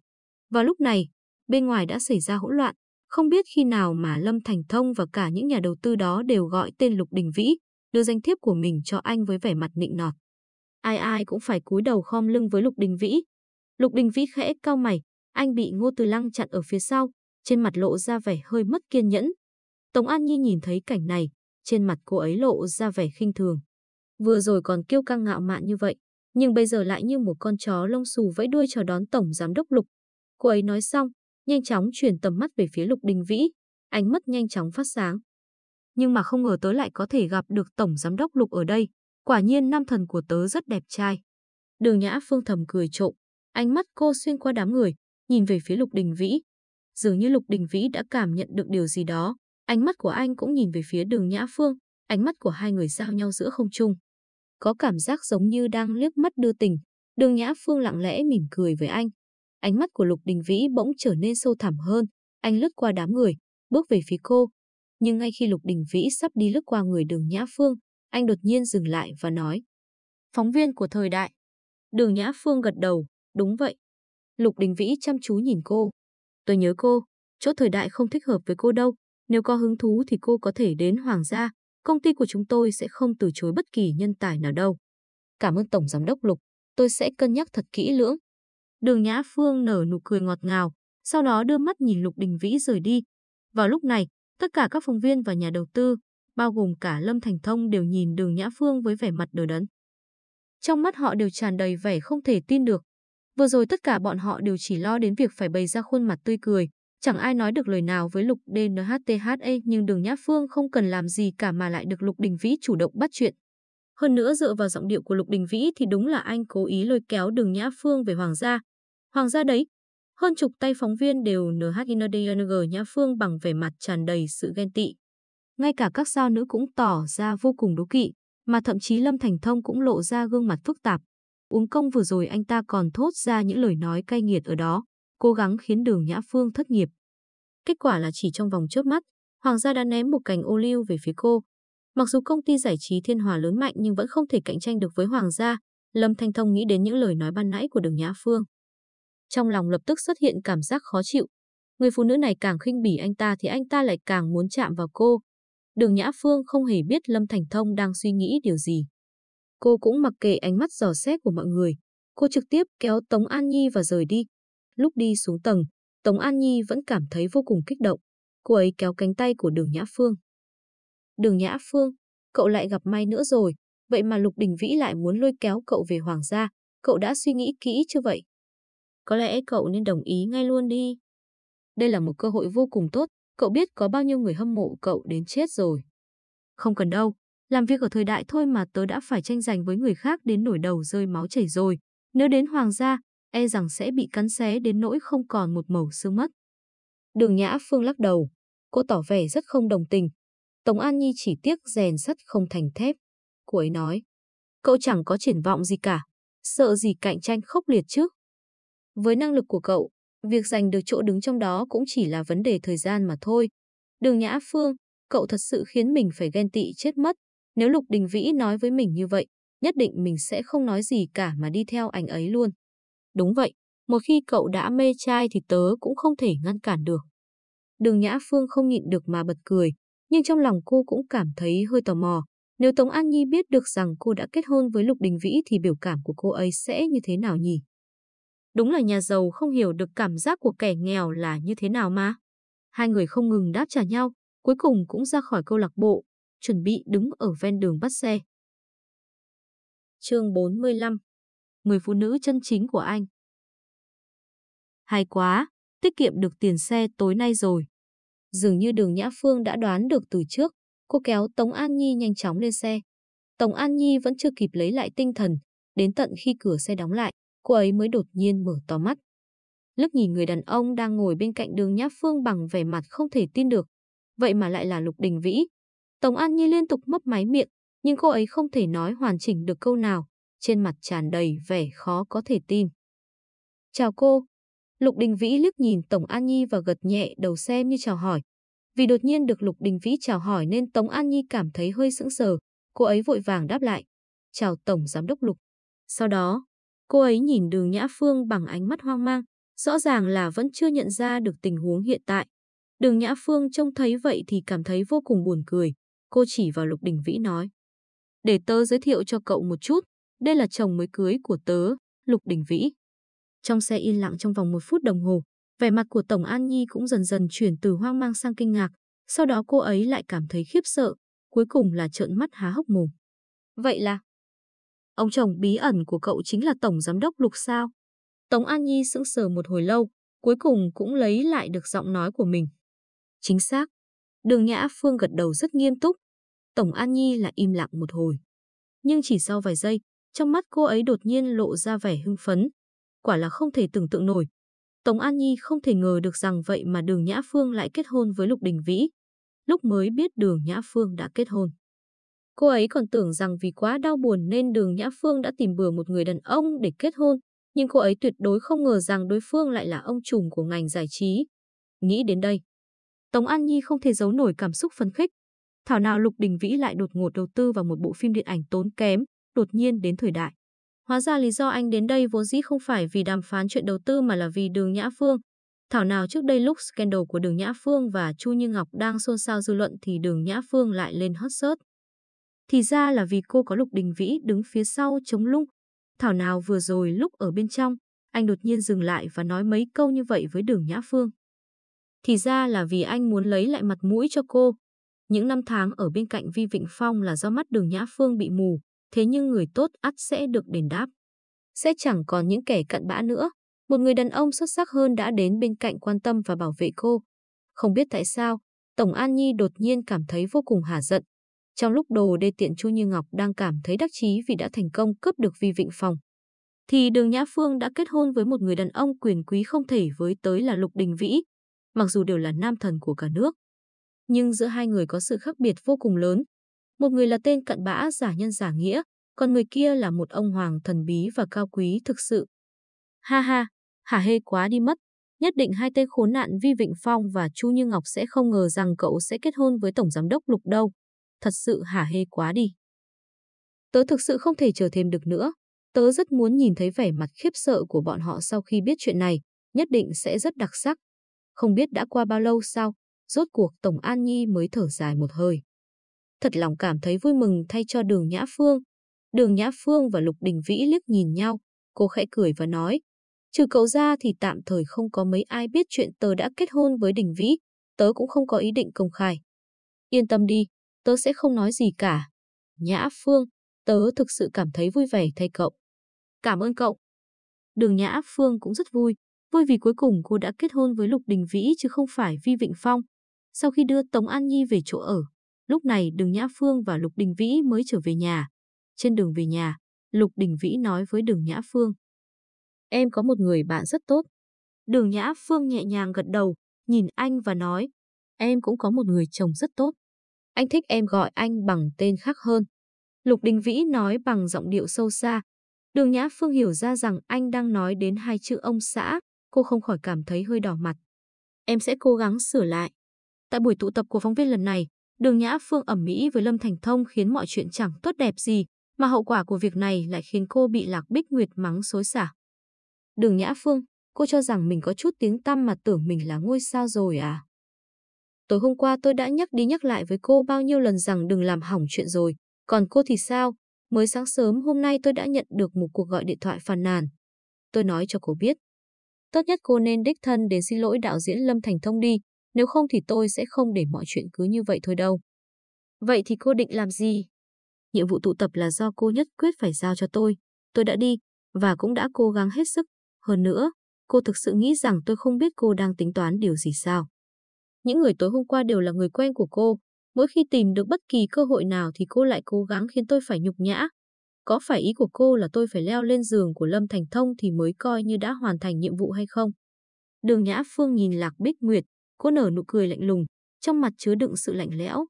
Vào lúc này, bên ngoài đã xảy ra hỗn loạn. Không biết khi nào mà Lâm Thành Thông và cả những nhà đầu tư đó đều gọi tên Lục Đình Vĩ, đưa danh thiếp của mình cho anh với vẻ mặt nịnh nọt. Ai ai cũng phải cúi đầu khom lưng với Lục Đình Vĩ. Lục Đình Vĩ khẽ cau mày, anh bị Ngô Từ Lăng chặn ở phía sau, trên mặt lộ ra vẻ hơi mất kiên nhẫn. Tống An Nhi nhìn thấy cảnh này, trên mặt cô ấy lộ ra vẻ khinh thường. Vừa rồi còn kiêu căng ngạo mạn như vậy, nhưng bây giờ lại như một con chó lông xù vẫy đuôi chào đón Tổng Giám đốc Lục. Cô ấy nói xong, nhanh chóng chuyển tầm mắt về phía Lục Đình Vĩ, ánh mắt nhanh chóng phát sáng. Nhưng mà không ngờ tớ lại có thể gặp được Tổng Giám đốc Lục ở đây, quả nhiên nam thần của tớ rất đẹp trai. Đường Nhã Phương thầm cười trộm, ánh mắt cô xuyên qua đám người, nhìn về phía Lục Đình Vĩ. Dường như Lục Đình Vĩ đã cảm nhận được điều gì đó, ánh mắt của anh cũng nhìn về phía đường Nhã Phương, ánh mắt của hai người giao nhau giữa không trung. Có cảm giác giống như đang liếc mắt đưa tình, đường Nhã Phương lặng lẽ mỉm cười với anh. Ánh mắt của Lục Đình Vĩ bỗng trở nên sâu thẳm hơn, anh lướt qua đám người, bước về phía cô. Nhưng ngay khi Lục Đình Vĩ sắp đi lướt qua người đường Nhã Phương, anh đột nhiên dừng lại và nói. Phóng viên của thời đại. Đường Nhã Phương gật đầu, đúng vậy. Lục Đình Vĩ chăm chú nhìn cô. Tôi nhớ cô, chỗ thời đại không thích hợp với cô đâu. Nếu có hứng thú thì cô có thể đến Hoàng gia. Công ty của chúng tôi sẽ không từ chối bất kỳ nhân tài nào đâu. Cảm ơn Tổng Giám đốc Lục, tôi sẽ cân nhắc thật kỹ lưỡng. Đường Nhã Phương nở nụ cười ngọt ngào, sau đó đưa mắt nhìn Lục Đình Vĩ rời đi. Vào lúc này, tất cả các phóng viên và nhà đầu tư, bao gồm cả Lâm Thành Thông đều nhìn đường Nhã Phương với vẻ mặt đờ đẫn. Trong mắt họ đều tràn đầy vẻ không thể tin được. Vừa rồi tất cả bọn họ đều chỉ lo đến việc phải bày ra khuôn mặt tươi cười, chẳng ai nói được lời nào với Lục dnhtha nhưng đường Nhã Phương không cần làm gì cả mà lại được Lục Đình Vĩ chủ động bắt chuyện. Hơn nữa dựa vào giọng điệu của Lục Đình Vĩ thì đúng là anh cố ý lôi kéo đường Nhã Phương về Hoàng gia. Hoàng gia đấy, hơn chục tay phóng viên đều NHINDNG Nhã Phương bằng vẻ mặt tràn đầy sự ghen tị. Ngay cả các sao nữ cũng tỏ ra vô cùng đố kỵ, mà thậm chí Lâm Thành Thông cũng lộ ra gương mặt phức tạp. Uống công vừa rồi anh ta còn thốt ra những lời nói cay nghiệt ở đó, cố gắng khiến đường Nhã Phương thất nghiệp. Kết quả là chỉ trong vòng chớp mắt, Hoàng gia đã ném một cành ô liu về phía cô. Mặc dù công ty giải trí Thiên Hòa lớn mạnh nhưng vẫn không thể cạnh tranh được với Hoàng gia, Lâm Thanh Thông nghĩ đến những lời nói ban nãy của đường Nhã Phương. Trong lòng lập tức xuất hiện cảm giác khó chịu. Người phụ nữ này càng khinh bỉ anh ta thì anh ta lại càng muốn chạm vào cô. Đường Nhã Phương không hề biết Lâm Thành Thông đang suy nghĩ điều gì. Cô cũng mặc kệ ánh mắt dò xét của mọi người. Cô trực tiếp kéo Tống An Nhi và rời đi. Lúc đi xuống tầng, Tống An Nhi vẫn cảm thấy vô cùng kích động. Cô ấy kéo cánh tay của đường Nhã Phương. Đường Nhã Phương, cậu lại gặp may nữa rồi. Vậy mà Lục Đình Vĩ lại muốn lôi kéo cậu về Hoàng gia. Cậu đã suy nghĩ kỹ chưa vậy? Có lẽ cậu nên đồng ý ngay luôn đi. Đây là một cơ hội vô cùng tốt. Cậu biết có bao nhiêu người hâm mộ cậu đến chết rồi. Không cần đâu. Làm việc ở thời đại thôi mà tớ đã phải tranh giành với người khác đến nổi đầu rơi máu chảy rồi. Nếu đến Hoàng gia, e rằng sẽ bị cắn xé đến nỗi không còn một màu xương mất. Đường Nhã Phương lắc đầu. Cô tỏ vẻ rất không đồng tình. Tống An Nhi chỉ tiếc rèn sắt không thành thép. Cô ấy nói. Cậu chẳng có triển vọng gì cả. Sợ gì cạnh tranh khốc liệt chứ. Với năng lực của cậu, việc giành được chỗ đứng trong đó cũng chỉ là vấn đề thời gian mà thôi. Đường Nhã Phương, cậu thật sự khiến mình phải ghen tị chết mất. Nếu Lục Đình Vĩ nói với mình như vậy, nhất định mình sẽ không nói gì cả mà đi theo anh ấy luôn. Đúng vậy, một khi cậu đã mê trai thì tớ cũng không thể ngăn cản được. Đường Nhã Phương không nhịn được mà bật cười, nhưng trong lòng cô cũng cảm thấy hơi tò mò. Nếu Tống An Nhi biết được rằng cô đã kết hôn với Lục Đình Vĩ thì biểu cảm của cô ấy sẽ như thế nào nhỉ? Đúng là nhà giàu không hiểu được cảm giác của kẻ nghèo là như thế nào mà. Hai người không ngừng đáp trả nhau, cuối cùng cũng ra khỏi câu lạc bộ, chuẩn bị đứng ở ven đường bắt xe. Chương 45 Người phụ nữ chân chính của anh Hay quá, tiết kiệm được tiền xe tối nay rồi. Dường như đường Nhã Phương đã đoán được từ trước, cô kéo Tống An Nhi nhanh chóng lên xe. Tổng An Nhi vẫn chưa kịp lấy lại tinh thần, đến tận khi cửa xe đóng lại, cô ấy mới đột nhiên mở to mắt. Lức nhìn người đàn ông đang ngồi bên cạnh đường Nhã Phương bằng vẻ mặt không thể tin được. Vậy mà lại là Lục Đình Vĩ. Tổng An Nhi liên tục mấp máy miệng, nhưng cô ấy không thể nói hoàn chỉnh được câu nào, trên mặt tràn đầy vẻ khó có thể tin. Chào cô. Lục Đình Vĩ liếc nhìn Tổng An Nhi và gật nhẹ đầu xem như chào hỏi. Vì đột nhiên được Lục Đình Vĩ chào hỏi nên Tống An Nhi cảm thấy hơi sững sờ, cô ấy vội vàng đáp lại. Chào Tổng Giám đốc Lục. Sau đó, cô ấy nhìn đường Nhã Phương bằng ánh mắt hoang mang, rõ ràng là vẫn chưa nhận ra được tình huống hiện tại. Đường Nhã Phương trông thấy vậy thì cảm thấy vô cùng buồn cười. Cô chỉ vào Lục Đình Vĩ nói. Để tớ giới thiệu cho cậu một chút, đây là chồng mới cưới của tớ, Lục Đình Vĩ. Trong xe yên lặng trong vòng một phút đồng hồ, vẻ mặt của Tổng An Nhi cũng dần dần chuyển từ hoang mang sang kinh ngạc. Sau đó cô ấy lại cảm thấy khiếp sợ, cuối cùng là trợn mắt há hốc mồm. Vậy là, ông chồng bí ẩn của cậu chính là Tổng Giám đốc Lục sao? Tống An Nhi sững sờ một hồi lâu, cuối cùng cũng lấy lại được giọng nói của mình. Chính xác. Đường Nhã Phương gật đầu rất nghiêm túc. Tổng An Nhi là im lặng một hồi. Nhưng chỉ sau vài giây, trong mắt cô ấy đột nhiên lộ ra vẻ hưng phấn. Quả là không thể tưởng tượng nổi. Tống An Nhi không thể ngờ được rằng vậy mà Đường Nhã Phương lại kết hôn với Lục Đình Vĩ. Lúc mới biết Đường Nhã Phương đã kết hôn. Cô ấy còn tưởng rằng vì quá đau buồn nên Đường Nhã Phương đã tìm bừa một người đàn ông để kết hôn, nhưng cô ấy tuyệt đối không ngờ rằng đối phương lại là ông trùm của ngành giải trí. Nghĩ đến đây, Tống An Nhi không thể giấu nổi cảm xúc phấn khích. Thảo nào Lục Đình Vĩ lại đột ngột đầu tư vào một bộ phim điện ảnh tốn kém, đột nhiên đến thời đại. Hóa ra lý do anh đến đây vốn dĩ không phải vì đàm phán chuyện đầu tư mà là vì Đường Nhã Phương. Thảo nào trước đây lúc scandal của Đường Nhã Phương và Chu Như Ngọc đang xôn xao dư luận thì Đường Nhã Phương lại lên hot search. Thì ra là vì cô có Lục Đình Vĩ đứng phía sau chống lung. Thảo nào vừa rồi lúc ở bên trong, anh đột nhiên dừng lại và nói mấy câu như vậy với Đường Nhã Phương. Thì ra là vì anh muốn lấy lại mặt mũi cho cô. Những năm tháng ở bên cạnh Vi Vịnh Phong là do mắt Đường Nhã Phương bị mù, thế nhưng người tốt ắt sẽ được đền đáp. Sẽ chẳng còn những kẻ cặn bã nữa. Một người đàn ông xuất sắc hơn đã đến bên cạnh quan tâm và bảo vệ cô. Không biết tại sao, Tổng An Nhi đột nhiên cảm thấy vô cùng hả giận. Trong lúc đồ đê tiện Chu Như Ngọc đang cảm thấy đắc chí vì đã thành công cướp được Vi Vịnh Phong, thì Đường Nhã Phương đã kết hôn với một người đàn ông quyền quý không thể với tới là Lục Đình Vĩ, mặc dù đều là nam thần của cả nước. Nhưng giữa hai người có sự khác biệt vô cùng lớn. Một người là tên cận bã giả nhân giả nghĩa, còn người kia là một ông hoàng thần bí và cao quý thực sự. Ha ha, hả hê quá đi mất. Nhất định hai tên khốn nạn Vi Vịnh Phong và Chu Như Ngọc sẽ không ngờ rằng cậu sẽ kết hôn với Tổng Giám đốc Lục đâu. Thật sự hả hê quá đi. Tớ thực sự không thể chờ thêm được nữa. Tớ rất muốn nhìn thấy vẻ mặt khiếp sợ của bọn họ sau khi biết chuyện này, nhất định sẽ rất đặc sắc. Không biết đã qua bao lâu sau rốt cuộc Tổng An Nhi mới thở dài một hơi. Thật lòng cảm thấy vui mừng thay cho đường Nhã Phương. Đường Nhã Phương và Lục Đình Vĩ liếc nhìn nhau, cô khẽ cười và nói, trừ cậu ra thì tạm thời không có mấy ai biết chuyện tớ đã kết hôn với Đình Vĩ, tớ cũng không có ý định công khai. Yên tâm đi, tớ sẽ không nói gì cả. Nhã Phương, tớ thực sự cảm thấy vui vẻ thay cậu. Cảm ơn cậu. Đường Nhã Phương cũng rất vui, vui vì cuối cùng cô đã kết hôn với Lục Đình Vĩ chứ không phải Vi Vịnh Phong. Sau khi đưa Tống An Nhi về chỗ ở, lúc này Đường Nhã Phương và Lục Đình Vĩ mới trở về nhà. Trên đường về nhà, Lục Đình Vĩ nói với Đường Nhã Phương. Em có một người bạn rất tốt. Đường Nhã Phương nhẹ nhàng gật đầu, nhìn anh và nói. Em cũng có một người chồng rất tốt. Anh thích em gọi anh bằng tên khác hơn. Lục Đình Vĩ nói bằng giọng điệu sâu xa. Đường Nhã Phương hiểu ra rằng anh đang nói đến hai chữ ông xã, cô không khỏi cảm thấy hơi đỏ mặt. Em sẽ cố gắng sửa lại. Tại buổi tụ tập của phóng viên lần này, Đường Nhã Phương ẩm mỹ với Lâm Thành Thông khiến mọi chuyện chẳng tốt đẹp gì, mà hậu quả của việc này lại khiến cô bị Lạc Bích Nguyệt mắng xối xả. Đường Nhã Phương, cô cho rằng mình có chút tiếng tăm mà tưởng mình là ngôi sao rồi à? Tối hôm qua tôi đã nhắc đi nhắc lại với cô bao nhiêu lần rằng đừng làm hỏng chuyện rồi, còn cô thì sao? Mới sáng sớm hôm nay tôi đã nhận được một cuộc gọi điện thoại phàn nàn. Tôi nói cho cô biết. Tốt nhất cô nên đích thân đến xin lỗi đạo diễn Lâm Thành Thông đi, nếu không thì tôi sẽ không để mọi chuyện cứ như vậy thôi đâu. Vậy thì cô định làm gì? Nhiệm vụ tụ tập là do cô nhất quyết phải giao cho tôi. Tôi đã đi, và cũng đã cố gắng hết sức. Hơn nữa, cô thực sự nghĩ rằng tôi không biết cô đang tính toán điều gì sao. Những người tối hôm qua đều là người quen của cô. Mỗi khi tìm được bất kỳ cơ hội nào thì cô lại cố gắng khiến tôi phải nhục nhã. Có phải ý của cô là tôi phải leo lên giường của Lâm Thành Thông thì mới coi như đã hoàn thành nhiệm vụ hay không? Đường Nhã Phương nhìn Lạc Bích Nguyệt, cô nở nụ cười lạnh lùng, trong mặt chứa đựng sự lạnh lẽo.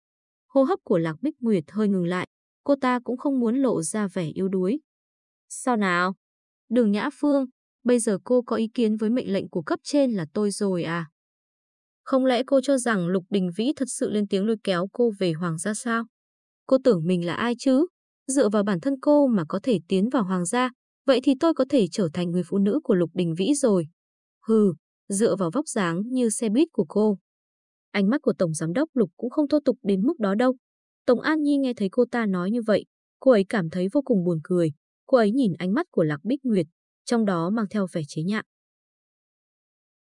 Hô hấp của Lạc Bích Nguyệt hơi ngừng lại, cô ta cũng không muốn lộ ra vẻ yếu đuối. Sao nào? Đường Nhã Phương, bây giờ cô có ý kiến với mệnh lệnh của cấp trên là tôi rồi à? Không lẽ cô cho rằng Lục Đình Vĩ thật sự lên tiếng lôi kéo cô về Hoàng gia sao? Cô tưởng mình là ai chứ? Dựa vào bản thân cô mà có thể tiến vào Hoàng gia, vậy thì tôi có thể trở thành người phụ nữ của Lục Đình Vĩ rồi. Hừ, dựa vào vóc dáng như xe buýt của cô. Ánh mắt của Tổng Giám đốc Lục cũng không thô tục đến mức đó đâu. Tổng An Nhi nghe thấy cô ta nói như vậy, cô ấy cảm thấy vô cùng buồn cười. Cô ấy nhìn ánh mắt của Lạc Bích Nguyệt, trong đó mang theo vẻ chế nhạo.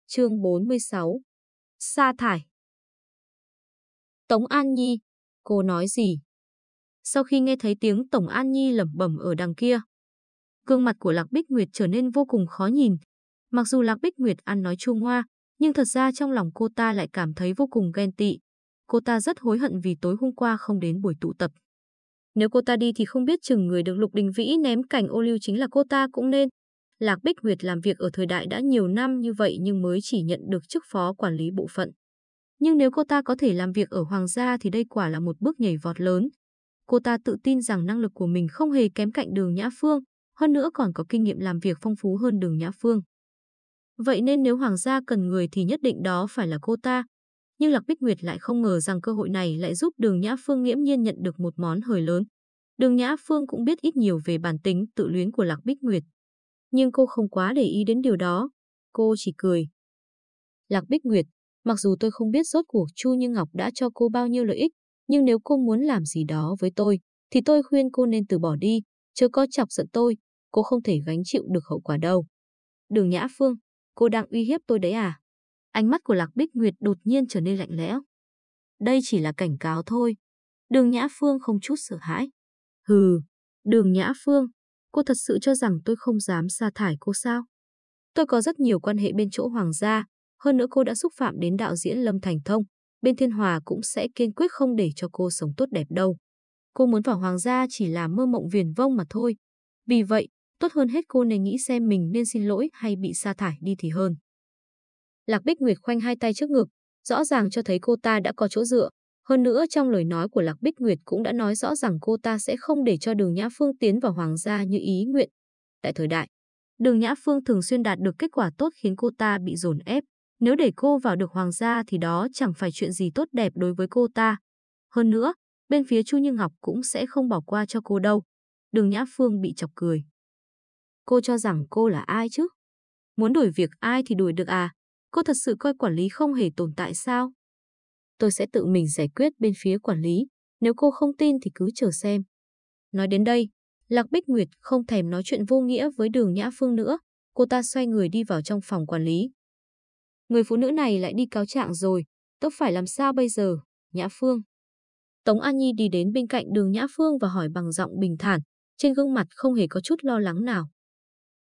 Chương 46 Sa thải Tống An Nhi, cô nói gì? Sau khi nghe thấy tiếng Tổng An Nhi lẩm bẩm ở đằng kia, gương mặt của Lạc Bích Nguyệt trở nên vô cùng khó nhìn. Mặc dù Lạc Bích Nguyệt ăn nói chua hoa, nhưng thật ra trong lòng cô ta lại cảm thấy vô cùng ghen tị. Cô ta rất hối hận vì tối hôm qua không đến buổi tụ tập. Nếu cô ta đi thì không biết chừng người được Lục Đình Vĩ ném cảnh ô lưu chính là cô ta cũng nên. Lạc Bích Nguyệt làm việc ở thời đại đã nhiều năm như vậy nhưng mới chỉ nhận được chức phó quản lý bộ phận. Nhưng nếu cô ta có thể làm việc ở Hoàng gia thì đây quả là một bước nhảy vọt lớn. Cô ta tự tin rằng năng lực của mình không hề kém cạnh đường Nhã Phương, hơn nữa còn có kinh nghiệm làm việc phong phú hơn đường Nhã Phương. Vậy nên nếu Hoàng gia cần người thì nhất định đó phải là cô ta. Nhưng Lạc Bích Nguyệt lại không ngờ rằng cơ hội này lại giúp đường Nhã Phương nghiễm nhiên nhận được một món hời lớn. Đường Nhã Phương cũng biết ít nhiều về bản tính tự luyến của Lạc Bích Nguyệt. Nhưng cô không quá để ý đến điều đó. Cô chỉ cười. Lạc Bích Nguyệt, mặc dù tôi không biết rốt cuộc Chu Như Ngọc đã cho cô bao nhiêu lợi ích, nhưng nếu cô muốn làm gì đó với tôi, thì tôi khuyên cô nên từ bỏ đi, chớ có chọc giận tôi, cô không thể gánh chịu được hậu quả đâu. Đường Nhã Phương, cô đang uy hiếp tôi đấy à? Ánh mắt của Lạc Bích Nguyệt đột nhiên trở nên lạnh lẽo. Đây chỉ là cảnh cáo thôi. Đường Nhã Phương không chút sợ hãi. Hừ, đường Nhã Phương, cô thật sự cho rằng tôi không dám sa thải cô sao? Tôi có rất nhiều quan hệ bên chỗ Hoàng gia, hơn nữa cô đã xúc phạm đến đạo diễn Lâm Thành Thông, bên Thiên Hòa cũng sẽ kiên quyết không để cho cô sống tốt đẹp đâu. Cô muốn vào Hoàng gia chỉ là mơ mộng viền vông mà thôi. Vì vậy, tốt hơn hết cô nên nghĩ xem mình nên xin lỗi hay bị sa thải đi thì hơn. Lạc Bích Nguyệt khoanh hai tay trước ngực, rõ ràng cho thấy cô ta đã có chỗ dựa. Hơn nữa trong lời nói của Lạc Bích Nguyệt cũng đã nói rõ rằng cô ta sẽ không để cho đường Nhã Phương tiến vào Hoàng gia như ý nguyện. Tại thời đại, đường Nhã Phương thường xuyên đạt được kết quả tốt khiến cô ta bị dồn ép. Nếu để cô vào được Hoàng gia thì đó chẳng phải chuyện gì tốt đẹp đối với cô ta. Hơn nữa, bên phía Chu Như Ngọc cũng sẽ không bỏ qua cho cô đâu. Đường Nhã Phương bị chọc cười. Cô cho rằng cô là ai chứ? Muốn đuổi việc ai thì đuổi được à? Cô thật sự coi quản lý không hề tồn tại sao? Tôi sẽ tự mình giải quyết bên phía quản lý. Nếu cô không tin thì cứ chờ xem. Nói đến đây, Lạc Bích Nguyệt không thèm nói chuyện vô nghĩa với đường Nhã Phương nữa. Cô ta xoay người đi vào trong phòng quản lý. Người phụ nữ này lại đi cáo trạng rồi. Tôi phải làm sao bây giờ, Nhã Phương? Tống An Nhi đi đến bên cạnh đường Nhã Phương và hỏi bằng giọng bình thản, trên gương mặt không hề có chút lo lắng nào.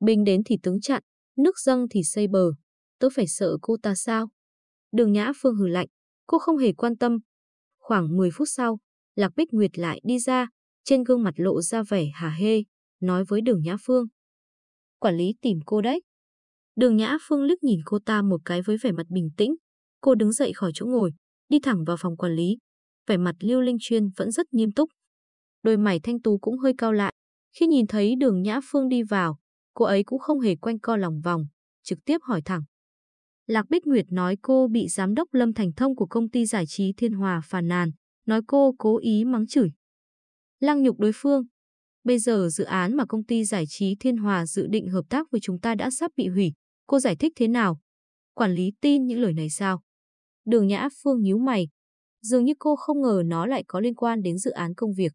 bình đến thì tướng chặn, nước dâng thì xây bờ. Tớ phải sợ cô ta sao? Đường Nhã Phương hừ lạnh, cô không hề quan tâm. Khoảng 10 phút sau, Lạc Bích Nguyệt lại đi ra, trên gương mặt lộ ra vẻ hà hê, nói với đường Nhã Phương. Quản lý tìm cô đấy. Đường Nhã Phương liếc nhìn cô ta một cái với vẻ mặt bình tĩnh. Cô đứng dậy khỏi chỗ ngồi, đi thẳng vào phòng quản lý. Vẻ mặt Lưu Linh Chuyên vẫn rất nghiêm túc. Đôi mày thanh tú cũng hơi cao lại. Khi nhìn thấy đường Nhã Phương đi vào, cô ấy cũng không hề quanh co lòng vòng, trực tiếp hỏi thẳng. Lạc Bích Nguyệt nói cô bị giám đốc Lâm Thành Thông của công ty giải trí Thiên Hòa phàn nàn, nói cô cố ý mắng chửi. Lăng nhục đối phương. Bây giờ dự án mà công ty giải trí Thiên Hòa dự định hợp tác với chúng ta đã sắp bị hủy. Cô giải thích thế nào? Quản lý tin những lời này sao? Đường Nhã Phương nhíu mày. Dường như cô không ngờ nó lại có liên quan đến dự án công việc.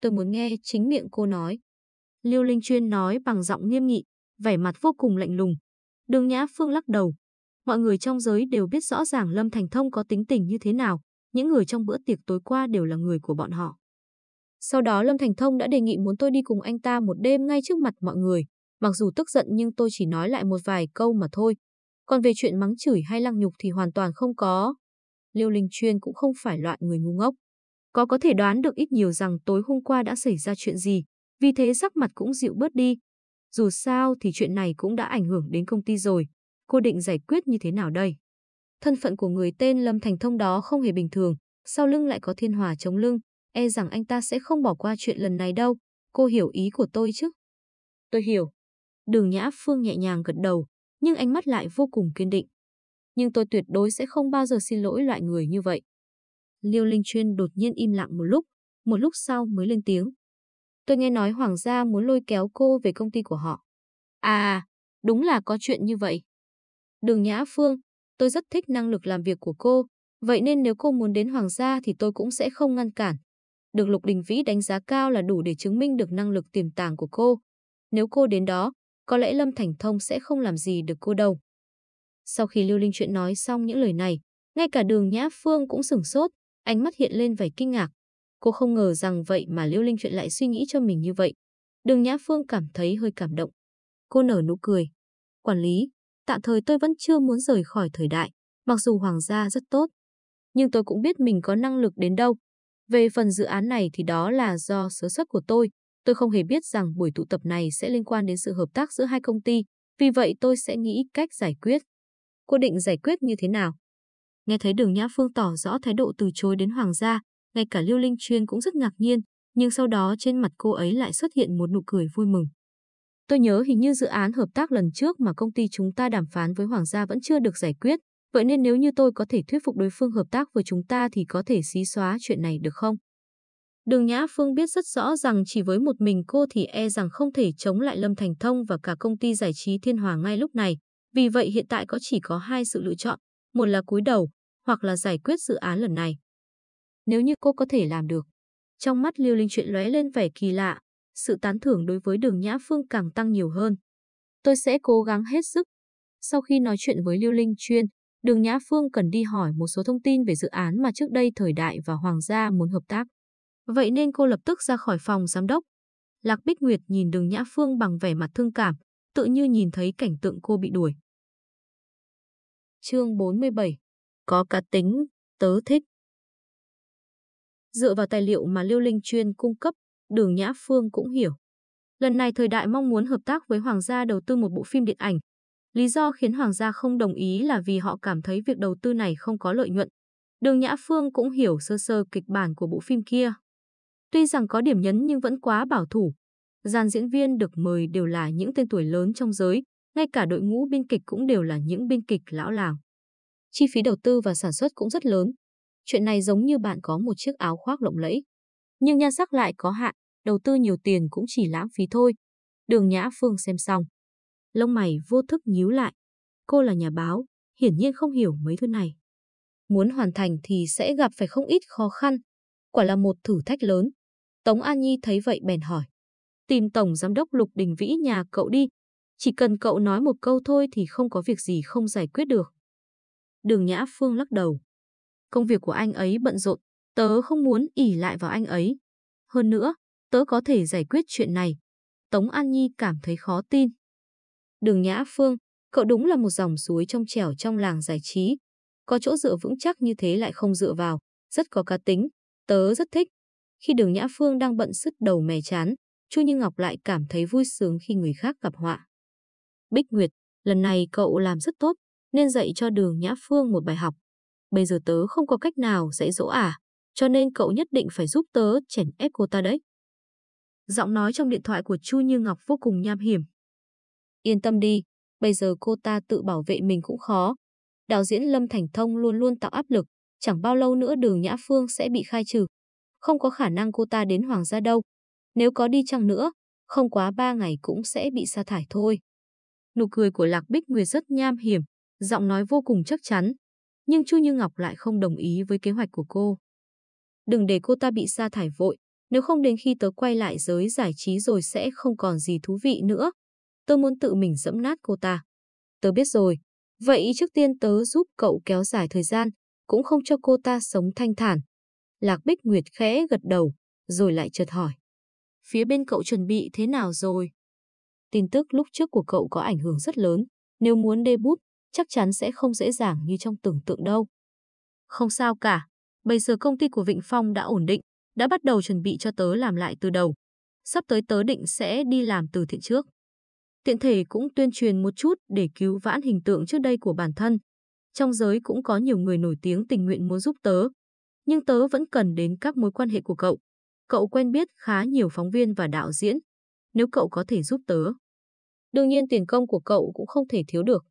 Tôi muốn nghe chính miệng cô nói. Liêu Linh Chuyên nói bằng giọng nghiêm nghị, vẻ mặt vô cùng lạnh lùng. Đường Nhã Phương lắc đầu. Mọi người trong giới đều biết rõ ràng Lâm Thành Thông có tính tình như thế nào. Những người trong bữa tiệc tối qua đều là người của bọn họ. Sau đó Lâm Thành Thông đã đề nghị muốn tôi đi cùng anh ta một đêm ngay trước mặt mọi người. Mặc dù tức giận nhưng tôi chỉ nói lại một vài câu mà thôi. Còn về chuyện mắng chửi hay lăng nhục thì hoàn toàn không có. Liêu Linh Chuyên cũng không phải loại người ngu ngốc. Có có thể đoán được ít nhiều rằng tối hôm qua đã xảy ra chuyện gì, vì thế sắc mặt cũng dịu bớt đi. Dù sao thì chuyện này cũng đã ảnh hưởng đến công ty rồi, cô định giải quyết như thế nào đây? Thân phận của người tên Lâm Thành Thông đó không hề bình thường, sau lưng lại có thiên hòa chống lưng, e rằng anh ta sẽ không bỏ qua chuyện lần này đâu. Cô hiểu ý của tôi chứ? Tôi hiểu. Đường Nhã Phương nhẹ nhàng gật đầu, nhưng ánh mắt lại vô cùng kiên định. Nhưng tôi tuyệt đối sẽ không bao giờ xin lỗi loại người như vậy. Liêu Linh Chuyên đột nhiên im lặng một lúc, một lúc sau mới lên tiếng. Tôi nghe nói Hoàng gia muốn lôi kéo cô về công ty của họ. À, đúng là có chuyện như vậy. Đường Nhã Phương, tôi rất thích năng lực làm việc của cô, vậy nên nếu cô muốn đến Hoàng gia thì tôi cũng sẽ không ngăn cản. Được Lục Đình Vĩ đánh giá cao là đủ để chứng minh được năng lực tiềm tàng của cô. Nếu cô đến đó, có lẽ Lâm Thành Thông sẽ không làm gì được cô đâu. Sau khi Lưu Linh chuyện nói xong những lời này, ngay cả đường Nhã Phương cũng sửng sốt, ánh mắt hiện lên vẻ kinh ngạc. Cô không ngờ rằng vậy mà Lưu Linh chuyện lại suy nghĩ cho mình như vậy. Đường Nhã Phương cảm thấy hơi cảm động. Cô nở nụ cười. Quản lý, tạm thời tôi vẫn chưa muốn rời khỏi thời đại, mặc dù hoàng gia rất tốt. Nhưng tôi cũng biết mình có năng lực đến đâu. Về phần dự án này thì đó là do sớ suất của tôi. Tôi không hề biết rằng buổi tụ tập này sẽ liên quan đến sự hợp tác giữa hai công ty, vì vậy tôi sẽ nghĩ cách giải quyết. Cô định giải quyết như thế nào? Nghe thấy đường Nhã Phương tỏ rõ thái độ từ chối đến hoàng gia, ngay cả lưu Linh Chuyên cũng rất ngạc nhiên, nhưng sau đó trên mặt cô ấy lại xuất hiện một nụ cười vui mừng. Tôi nhớ hình như dự án hợp tác lần trước mà công ty chúng ta đàm phán với Hoàng gia vẫn chưa được giải quyết, vậy nên nếu như tôi có thể thuyết phục đối phương hợp tác với chúng ta thì có thể xí xóa chuyện này được không? Đường Nhã Phương biết rất rõ rằng chỉ với một mình cô thì e rằng không thể chống lại Lâm Thành Thông và cả công ty giải trí Thiên Hòa ngay lúc này. Vì vậy hiện tại có chỉ có hai sự lựa chọn, một là cúi đầu, hoặc là giải quyết dự án lần này. Nếu như cô có thể làm được. Trong mắt Liêu Linh chuyện lóe lên vẻ kỳ lạ, sự tán thưởng đối với đường Nhã Phương càng tăng nhiều hơn. Tôi sẽ cố gắng hết sức. Sau khi nói chuyện với Lưu Linh chuyên, đường Nhã Phương cần đi hỏi một số thông tin về dự án mà trước đây thời đại và Hoàng gia muốn hợp tác. Vậy nên cô lập tức ra khỏi phòng giám đốc. Lạc Bích Nguyệt nhìn đường Nhã Phương bằng vẻ mặt thương cảm, tự như nhìn thấy cảnh tượng cô bị đuổi. Chương 47 Có cá tính, tớ thích. Dựa vào tài liệu mà Lưu Linh chuyên cung cấp, đường Nhã Phương cũng hiểu. Lần này thời đại mong muốn hợp tác với Hoàng gia đầu tư một bộ phim điện ảnh. Lý do khiến Hoàng gia không đồng ý là vì họ cảm thấy việc đầu tư này không có lợi nhuận. Đường Nhã Phương cũng hiểu sơ sơ kịch bản của bộ phim kia. Tuy rằng có điểm nhấn nhưng vẫn quá bảo thủ. Dàn diễn viên được mời đều là những tên tuổi lớn trong giới, ngay cả đội ngũ biên kịch cũng đều là những biên kịch lão làng. Chi phí đầu tư và sản xuất cũng rất lớn. Chuyện này giống như bạn có một chiếc áo khoác lộng lẫy. Nhưng nhan sắc lại có hạn, đầu tư nhiều tiền cũng chỉ lãng phí thôi. Đường Nhã Phương xem xong. Lông mày vô thức nhíu lại. Cô là nhà báo, hiển nhiên không hiểu mấy thứ này. Muốn hoàn thành thì sẽ gặp phải không ít khó khăn. Quả là một thử thách lớn. Tống An Nhi thấy vậy bèn hỏi. Tìm Tổng Giám đốc Lục Đình Vĩ nhà cậu đi. Chỉ cần cậu nói một câu thôi thì không có việc gì không giải quyết được. Đường Nhã Phương lắc đầu. Công việc của anh ấy bận rộn, tớ không muốn ỉ lại vào anh ấy. Hơn nữa, tớ có thể giải quyết chuyện này. Tống An Nhi cảm thấy khó tin. Đường Nhã Phương, cậu đúng là một dòng suối trong trẻo trong làng giải trí. Có chỗ dựa vững chắc như thế lại không dựa vào, rất có cá tính, tớ rất thích. Khi đường Nhã Phương đang bận sứt đầu mè chán, Chu Như Ngọc lại cảm thấy vui sướng khi người khác gặp họa. Bích Nguyệt, lần này cậu làm rất tốt, nên dạy cho đường Nhã Phương một bài học. Bây giờ tớ không có cách nào dạy dỗ à, cho nên cậu nhất định phải giúp tớ chèn ép cô ta đấy. Giọng nói trong điện thoại của Chu Như Ngọc vô cùng nham hiểm. Yên tâm đi, bây giờ cô ta tự bảo vệ mình cũng khó. Đạo diễn Lâm Thành Thông luôn luôn tạo áp lực, chẳng bao lâu nữa đường Nhã Phương sẽ bị khai trừ. Không có khả năng cô ta đến Hoàng gia đâu. Nếu có đi chăng nữa, không quá ba ngày cũng sẽ bị sa thải thôi. Nụ cười của Lạc Bích Nguyệt rất nham hiểm, giọng nói vô cùng chắc chắn. Nhưng Chu Như Ngọc lại không đồng ý với kế hoạch của cô. Đừng để cô ta bị sa thải vội, nếu không đến khi tớ quay lại giới giải trí rồi sẽ không còn gì thú vị nữa. Tớ muốn tự mình dẫm nát cô ta. Tớ biết rồi. Vậy trước tiên tớ giúp cậu kéo dài thời gian, cũng không cho cô ta sống thanh thản. Lạc Bích Nguyệt khẽ gật đầu, rồi lại chợt hỏi. Phía bên cậu chuẩn bị thế nào rồi? Tin tức lúc trước của cậu có ảnh hưởng rất lớn. Nếu muốn debut, chắc chắn sẽ không dễ dàng như trong tưởng tượng đâu. Không sao cả, bây giờ công ty của Vịnh Phong đã ổn định, đã bắt đầu chuẩn bị cho tớ làm lại từ đầu. Sắp tới tớ định sẽ đi làm từ thiện trước. Tiện thể cũng tuyên truyền một chút để cứu vãn hình tượng trước đây của bản thân. Trong giới cũng có nhiều người nổi tiếng tình nguyện muốn giúp tớ. Nhưng tớ vẫn cần đến các mối quan hệ của cậu. Cậu quen biết khá nhiều phóng viên và đạo diễn. Nếu cậu có thể giúp tớ. Đương nhiên tiền công của cậu cũng không thể thiếu được.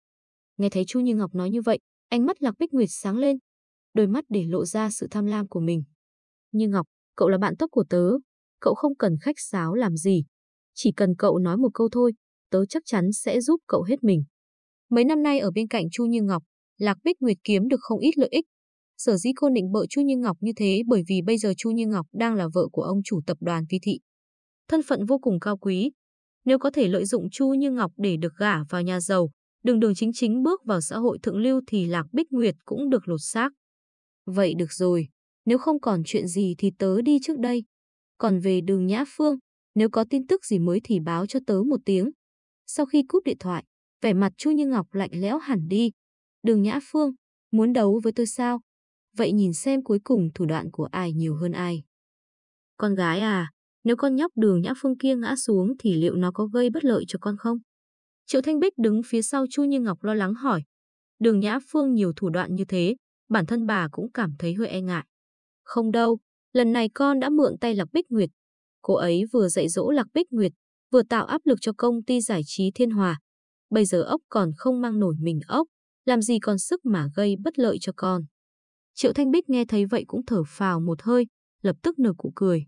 Nghe thấy Chu Như Ngọc nói như vậy, ánh mắt Lạc Bích Nguyệt sáng lên. Đôi mắt để lộ ra sự tham lam của mình. Như Ngọc, cậu là bạn tốt của tớ. Cậu không cần khách sáo làm gì. Chỉ cần cậu nói một câu thôi, tớ chắc chắn sẽ giúp cậu hết mình. Mấy năm nay ở bên cạnh Chu Như Ngọc, Lạc Bích Nguyệt kiếm được không ít lợi ích. Sở dĩ cô định bợ Chu Như Ngọc như thế bởi vì bây giờ Chu Như Ngọc đang là vợ của ông chủ tập đoàn Vi Thị. Thân phận vô cùng cao quý. Nếu có thể lợi dụng Chu Như Ngọc để được gả vào nhà giàu, đường đường chính chính bước vào xã hội thượng lưu thì Lạc Bích Nguyệt cũng được lột xác. Vậy được rồi, nếu không còn chuyện gì thì tớ đi trước đây. Còn về đường Nhã Phương, nếu có tin tức gì mới thì báo cho tớ một tiếng. Sau khi cúp điện thoại, vẻ mặt Chu Như Ngọc lạnh lẽo hẳn đi. Đường Nhã Phương, muốn đấu với tôi sao? Vậy nhìn xem cuối cùng thủ đoạn của ai nhiều hơn ai. Con gái à, nếu con nhóc đường Nhã Phương kia ngã xuống thì liệu nó có gây bất lợi cho con không? Triệu Thanh Bích đứng phía sau Chu Như Ngọc lo lắng hỏi. Đường Nhã Phương nhiều thủ đoạn như thế, bản thân bà cũng cảm thấy hơi e ngại. Không đâu, lần này con đã mượn tay Lạc Bích Nguyệt. Cô ấy vừa dạy dỗ Lạc Bích Nguyệt, vừa tạo áp lực cho công ty giải trí Thiên Hòa. Bây giờ ốc còn không mang nổi mình ốc, làm gì còn sức mà gây bất lợi cho con. Triệu Thanh Bích nghe thấy vậy cũng thở phào một hơi, lập tức nở cụ cười.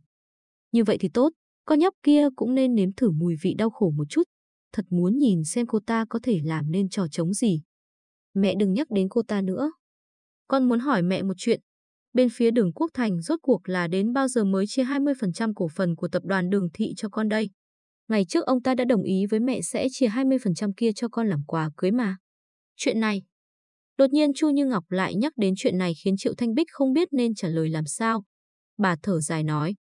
Như vậy thì tốt, con nhóc kia cũng nên nếm thử mùi vị đau khổ một chút. Thật muốn nhìn xem cô ta có thể làm nên trò trống gì. Mẹ đừng nhắc đến cô ta nữa. Con muốn hỏi mẹ một chuyện. Bên phía đường Quốc Thành rốt cuộc là đến bao giờ mới chia 20% cổ phần của tập đoàn đường thị cho con đây? Ngày trước ông ta đã đồng ý với mẹ sẽ chia 20% kia cho con làm quà cưới mà. Chuyện này. Đột nhiên Chu Như Ngọc lại nhắc đến chuyện này khiến Triệu Thanh Bích không biết nên trả lời làm sao. Bà thở dài nói.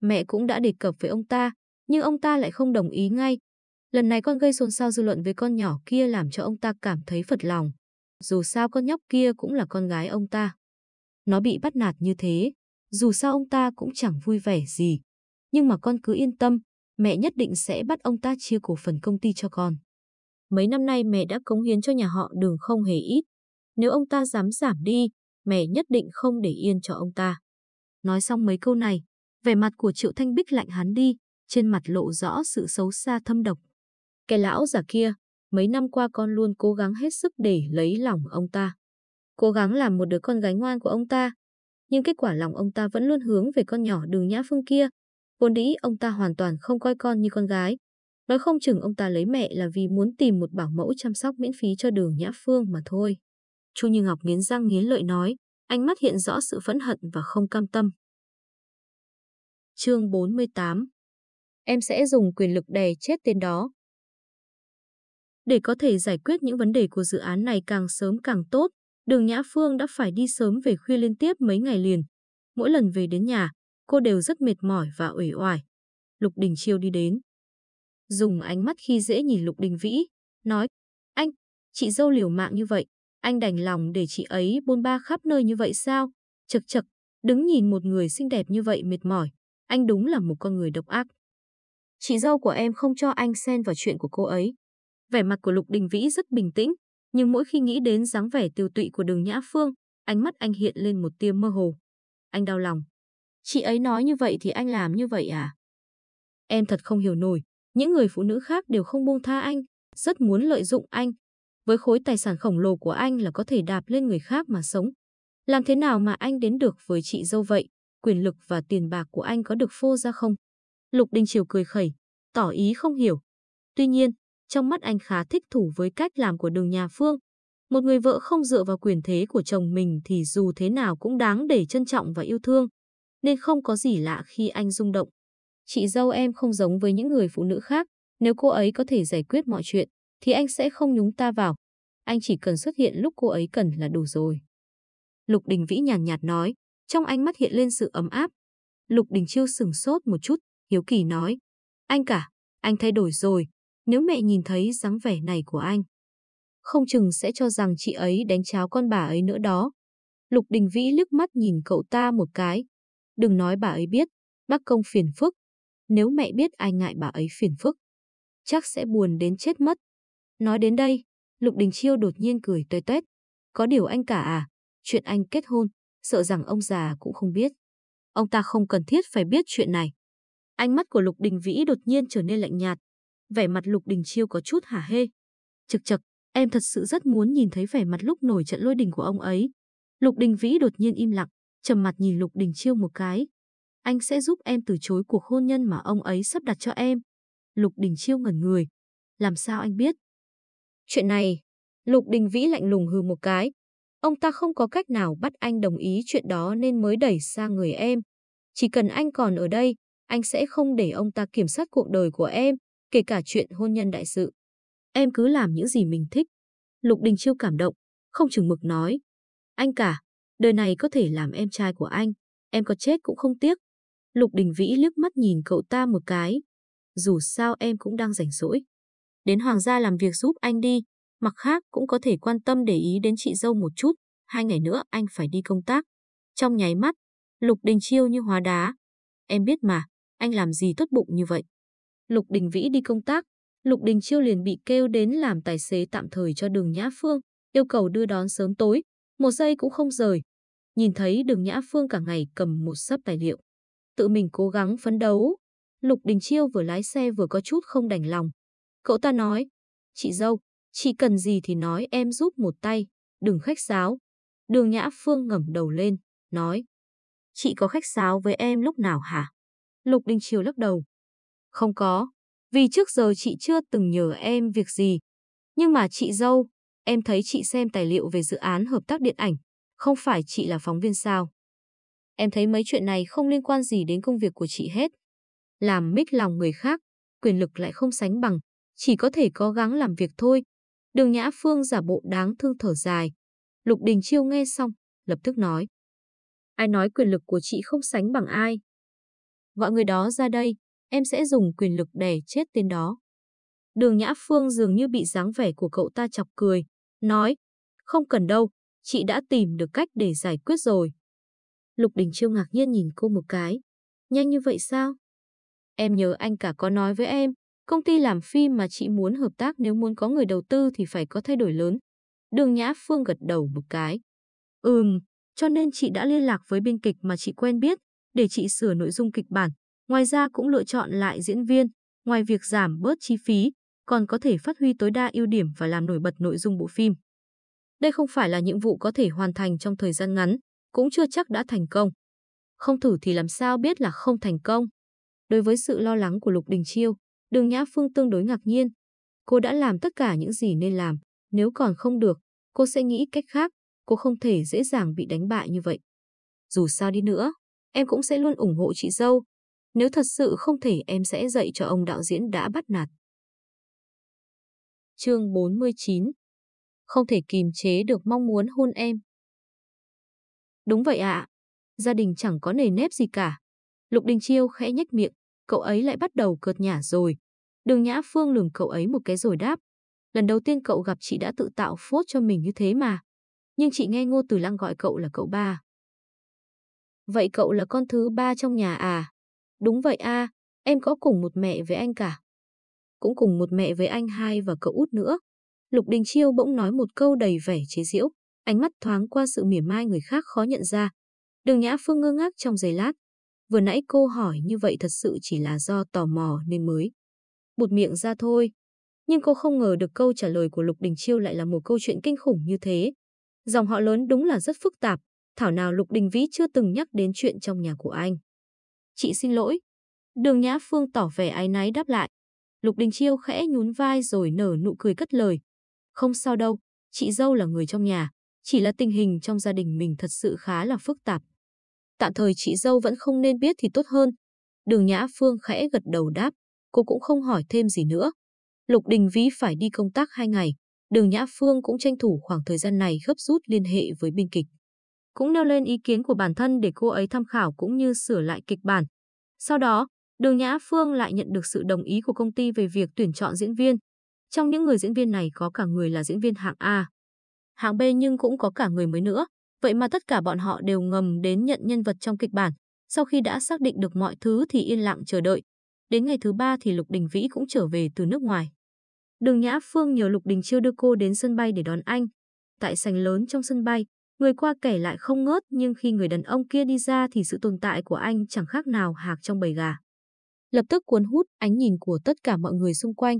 Mẹ cũng đã đề cập với ông ta, nhưng ông ta lại không đồng ý ngay. Lần này con gây xôn xao dư luận với con nhỏ kia làm cho ông ta cảm thấy phật lòng. Dù sao con nhóc kia cũng là con gái ông ta. Nó bị bắt nạt như thế, dù sao ông ta cũng chẳng vui vẻ gì. Nhưng mà con cứ yên tâm, mẹ nhất định sẽ bắt ông ta chia cổ phần công ty cho con. Mấy năm nay mẹ đã cống hiến cho nhà họ đường không hề ít. Nếu ông ta dám giảm đi, mẹ nhất định không để yên cho ông ta. Nói xong mấy câu này, vẻ mặt của Triệu Thanh Bích lạnh hắn đi, trên mặt lộ rõ sự xấu xa thâm độc. Cái lão già kia, mấy năm qua con luôn cố gắng hết sức để lấy lòng ông ta. Cố gắng làm một đứa con gái ngoan của ông ta. Nhưng kết quả lòng ông ta vẫn luôn hướng về con nhỏ đường nhã phương kia, Vốn đĩ ông ta hoàn toàn không coi con như con gái. Nói không chừng ông ta lấy mẹ là vì muốn tìm một bảo mẫu chăm sóc miễn phí cho đường Nhã Phương mà thôi. Chu Như Ngọc nghiến răng nghiến lợi nói, ánh mắt hiện rõ sự phẫn hận và không cam tâm. Chương 48 Em sẽ dùng quyền lực đè chết tên đó. Để có thể giải quyết những vấn đề của dự án này càng sớm càng tốt, đường Nhã Phương đã phải đi sớm về khuya liên tiếp mấy ngày liền. Mỗi lần về đến nhà, cô đều rất mệt mỏi và uể oải. Lục Đình Chiêu đi đến. Dùng ánh mắt khi dễ nhìn Lục Đình Vĩ, nói, anh, chị dâu liều mạng như vậy, anh đành lòng để chị ấy bôn ba khắp nơi như vậy sao? Chật chật, đứng nhìn một người xinh đẹp như vậy mệt mỏi, anh đúng là một con người độc ác. Chị dâu của em không cho anh xen vào chuyện của cô ấy. Vẻ mặt của Lục Đình Vĩ rất bình tĩnh, nhưng mỗi khi nghĩ đến dáng vẻ tiêu tụy của đường Nhã Phương, ánh mắt anh hiện lên một tia mơ hồ. Anh đau lòng, Chị ấy nói như vậy thì anh làm như vậy à? Em thật không hiểu nổi, những người phụ nữ khác đều không buông tha anh, rất muốn lợi dụng anh. Với khối tài sản khổng lồ của anh là có thể đạp lên người khác mà sống. Làm thế nào mà anh đến được với chị dâu vậy? Quyền lực và tiền bạc của anh có được phô ra không? Lục Đình Triều cười khẩy, tỏ ý không hiểu. Tuy nhiên, trong mắt anh khá thích thủ với cách làm của đường nhà Phương. Một người vợ không dựa vào quyền thế của chồng mình thì dù thế nào cũng đáng để trân trọng và yêu thương nên không có gì lạ khi anh rung động. Chị dâu em không giống với những người phụ nữ khác, nếu cô ấy có thể giải quyết mọi chuyện, thì anh sẽ không nhúng ta vào. Anh chỉ cần xuất hiện lúc cô ấy cần là đủ rồi. Lục Đình Vĩ nhàn nhạt, nhạt nói, trong ánh mắt hiện lên sự ấm áp. Lục Đình Chiêu sừng sốt một chút, hiếu kỳ nói, anh cả, anh thay đổi rồi, nếu mẹ nhìn thấy dáng vẻ này của anh. Không chừng sẽ cho rằng chị ấy đánh cháo con bà ấy nữa đó. Lục Đình Vĩ liếc mắt nhìn cậu ta một cái. Đừng nói bà ấy biết, bác công phiền phức. Nếu mẹ biết ai ngại bà ấy phiền phức, chắc sẽ buồn đến chết mất. Nói đến đây, Lục Đình Chiêu đột nhiên cười tuê tuét. Có điều anh cả à, chuyện anh kết hôn, sợ rằng ông già cũng không biết. Ông ta không cần thiết phải biết chuyện này. Ánh mắt của Lục Đình Vĩ đột nhiên trở nên lạnh nhạt. Vẻ mặt Lục Đình Chiêu có chút hả hê. Trực chật, em thật sự rất muốn nhìn thấy vẻ mặt lúc nổi trận lôi đình của ông ấy. Lục Đình Vĩ đột nhiên im lặng, trầm mặt nhìn Lục Đình Chiêu một cái. Anh sẽ giúp em từ chối cuộc hôn nhân mà ông ấy sắp đặt cho em. Lục Đình Chiêu ngẩn người. Làm sao anh biết? Chuyện này, Lục Đình Vĩ lạnh lùng hừ một cái. Ông ta không có cách nào bắt anh đồng ý chuyện đó nên mới đẩy sang người em. Chỉ cần anh còn ở đây, anh sẽ không để ông ta kiểm soát cuộc đời của em, kể cả chuyện hôn nhân đại sự. Em cứ làm những gì mình thích. Lục Đình Chiêu cảm động, không chừng mực nói. Anh cả, đời này có thể làm em trai của anh, em có chết cũng không tiếc. Lục Đình Vĩ liếc mắt nhìn cậu ta một cái. Dù sao em cũng đang rảnh rỗi. Đến Hoàng gia làm việc giúp anh đi, mặt khác cũng có thể quan tâm để ý đến chị dâu một chút. Hai ngày nữa anh phải đi công tác. Trong nháy mắt, Lục Đình Chiêu như hóa đá. Em biết mà, anh làm gì tốt bụng như vậy. Lục Đình Vĩ đi công tác, Lục Đình Chiêu liền bị kêu đến làm tài xế tạm thời cho đường Nhã Phương, yêu cầu đưa đón sớm tối, một giây cũng không rời. Nhìn thấy đường Nhã Phương cả ngày cầm một sấp tài liệu. Tự mình cố gắng phấn đấu. Lục Đình Chiêu vừa lái xe vừa có chút không đành lòng. Cậu ta nói, chị dâu, chị cần gì thì nói em giúp một tay, đừng khách sáo. Đường Nhã Phương ngẩng đầu lên, nói, chị có khách sáo với em lúc nào hả? Lục Đình Chiêu lắc đầu. Không có, vì trước giờ chị chưa từng nhờ em việc gì. Nhưng mà chị dâu, em thấy chị xem tài liệu về dự án hợp tác điện ảnh, không phải chị là phóng viên sao. Em thấy mấy chuyện này không liên quan gì đến công việc của chị hết. Làm mít lòng người khác, quyền lực lại không sánh bằng, chỉ có thể cố gắng làm việc thôi. Đường Nhã Phương giả bộ đáng thương thở dài. Lục Đình Chiêu nghe xong, lập tức nói. Ai nói quyền lực của chị không sánh bằng ai? Gọi người đó ra đây, em sẽ dùng quyền lực để chết tên đó. Đường Nhã Phương dường như bị dáng vẻ của cậu ta chọc cười, nói, không cần đâu, chị đã tìm được cách để giải quyết rồi. Lục Đình Chiêu ngạc nhiên nhìn cô một cái. Nhanh như vậy sao? Em nhớ anh cả có nói với em, công ty làm phim mà chị muốn hợp tác nếu muốn có người đầu tư thì phải có thay đổi lớn. Đường Nhã Phương gật đầu một cái. Ừm, cho nên chị đã liên lạc với biên kịch mà chị quen biết, để chị sửa nội dung kịch bản. Ngoài ra cũng lựa chọn lại diễn viên, ngoài việc giảm bớt chi phí, còn có thể phát huy tối đa ưu điểm và làm nổi bật nội dung bộ phim. Đây không phải là nhiệm vụ có thể hoàn thành trong thời gian ngắn, cũng chưa chắc đã thành công. Không thử thì làm sao biết là không thành công. Đối với sự lo lắng của Lục Đình Chiêu, Đường Nhã Phương tương đối ngạc nhiên. Cô đã làm tất cả những gì nên làm, nếu còn không được, cô sẽ nghĩ cách khác, cô không thể dễ dàng bị đánh bại như vậy. Dù sao đi nữa, em cũng sẽ luôn ủng hộ chị dâu. Nếu thật sự không thể em sẽ dạy cho ông đạo diễn đã bắt nạt. Chương 49 Không thể kìm chế được mong muốn hôn em. Đúng vậy ạ. Gia đình chẳng có nề nếp gì cả. Lục Đình Chiêu khẽ nhếch miệng, cậu ấy lại bắt đầu cợt nhả rồi. Đường Nhã Phương lường cậu ấy một cái rồi đáp. Lần đầu tiên cậu gặp chị đã tự tạo phốt cho mình như thế mà. Nhưng chị nghe Ngô Tử Lăng gọi cậu là cậu ba. Vậy cậu là con thứ ba trong nhà à? Đúng vậy a, em có cùng một mẹ với anh cả. Cũng cùng một mẹ với anh hai và cậu út nữa. Lục Đình Chiêu bỗng nói một câu đầy vẻ chế giễu, ánh mắt thoáng qua sự mỉa mai người khác khó nhận ra. Đường Nhã Phương ngơ ngác trong giây lát. Vừa nãy cô hỏi như vậy thật sự chỉ là do tò mò nên mới. Bụt miệng ra thôi. Nhưng cô không ngờ được câu trả lời của Lục Đình Chiêu lại là một câu chuyện kinh khủng như thế. Dòng họ lớn đúng là rất phức tạp, thảo nào Lục Đình Vĩ chưa từng nhắc đến chuyện trong nhà của anh. Chị xin lỗi. Đường Nhã Phương tỏ vẻ ái náy đáp lại. Lục Đình Chiêu khẽ nhún vai rồi nở nụ cười cất lời. Không sao đâu, chị dâu là người trong nhà, chỉ là tình hình trong gia đình mình thật sự khá là phức tạp. Tạm thời chị dâu vẫn không nên biết thì tốt hơn. Đường Nhã Phương khẽ gật đầu đáp, cô cũng không hỏi thêm gì nữa. Lục Đình Vĩ phải đi công tác hai ngày, Đường Nhã Phương cũng tranh thủ khoảng thời gian này gấp rút liên hệ với biên kịch. Cũng nêu lên ý kiến của bản thân để cô ấy tham khảo cũng như sửa lại kịch bản. Sau đó, Đường Nhã Phương lại nhận được sự đồng ý của công ty về việc tuyển chọn diễn viên. Trong những người diễn viên này có cả người là diễn viên hạng A. Hạng B nhưng cũng có cả người mới nữa. Vậy mà tất cả bọn họ đều ngầm đến nhận nhân vật trong kịch bản. Sau khi đã xác định được mọi thứ thì yên lặng chờ đợi. Đến ngày thứ ba thì Lục Đình Vĩ cũng trở về từ nước ngoài. Đường Nhã Phương nhờ Lục Đình Chiêu đưa cô đến sân bay để đón anh. Tại sành lớn trong sân bay, người qua kể lại không ngớt nhưng khi người đàn ông kia đi ra thì sự tồn tại của anh chẳng khác nào hạc trong bầy gà. Lập tức cuốn hút ánh nhìn của tất cả mọi người xung quanh.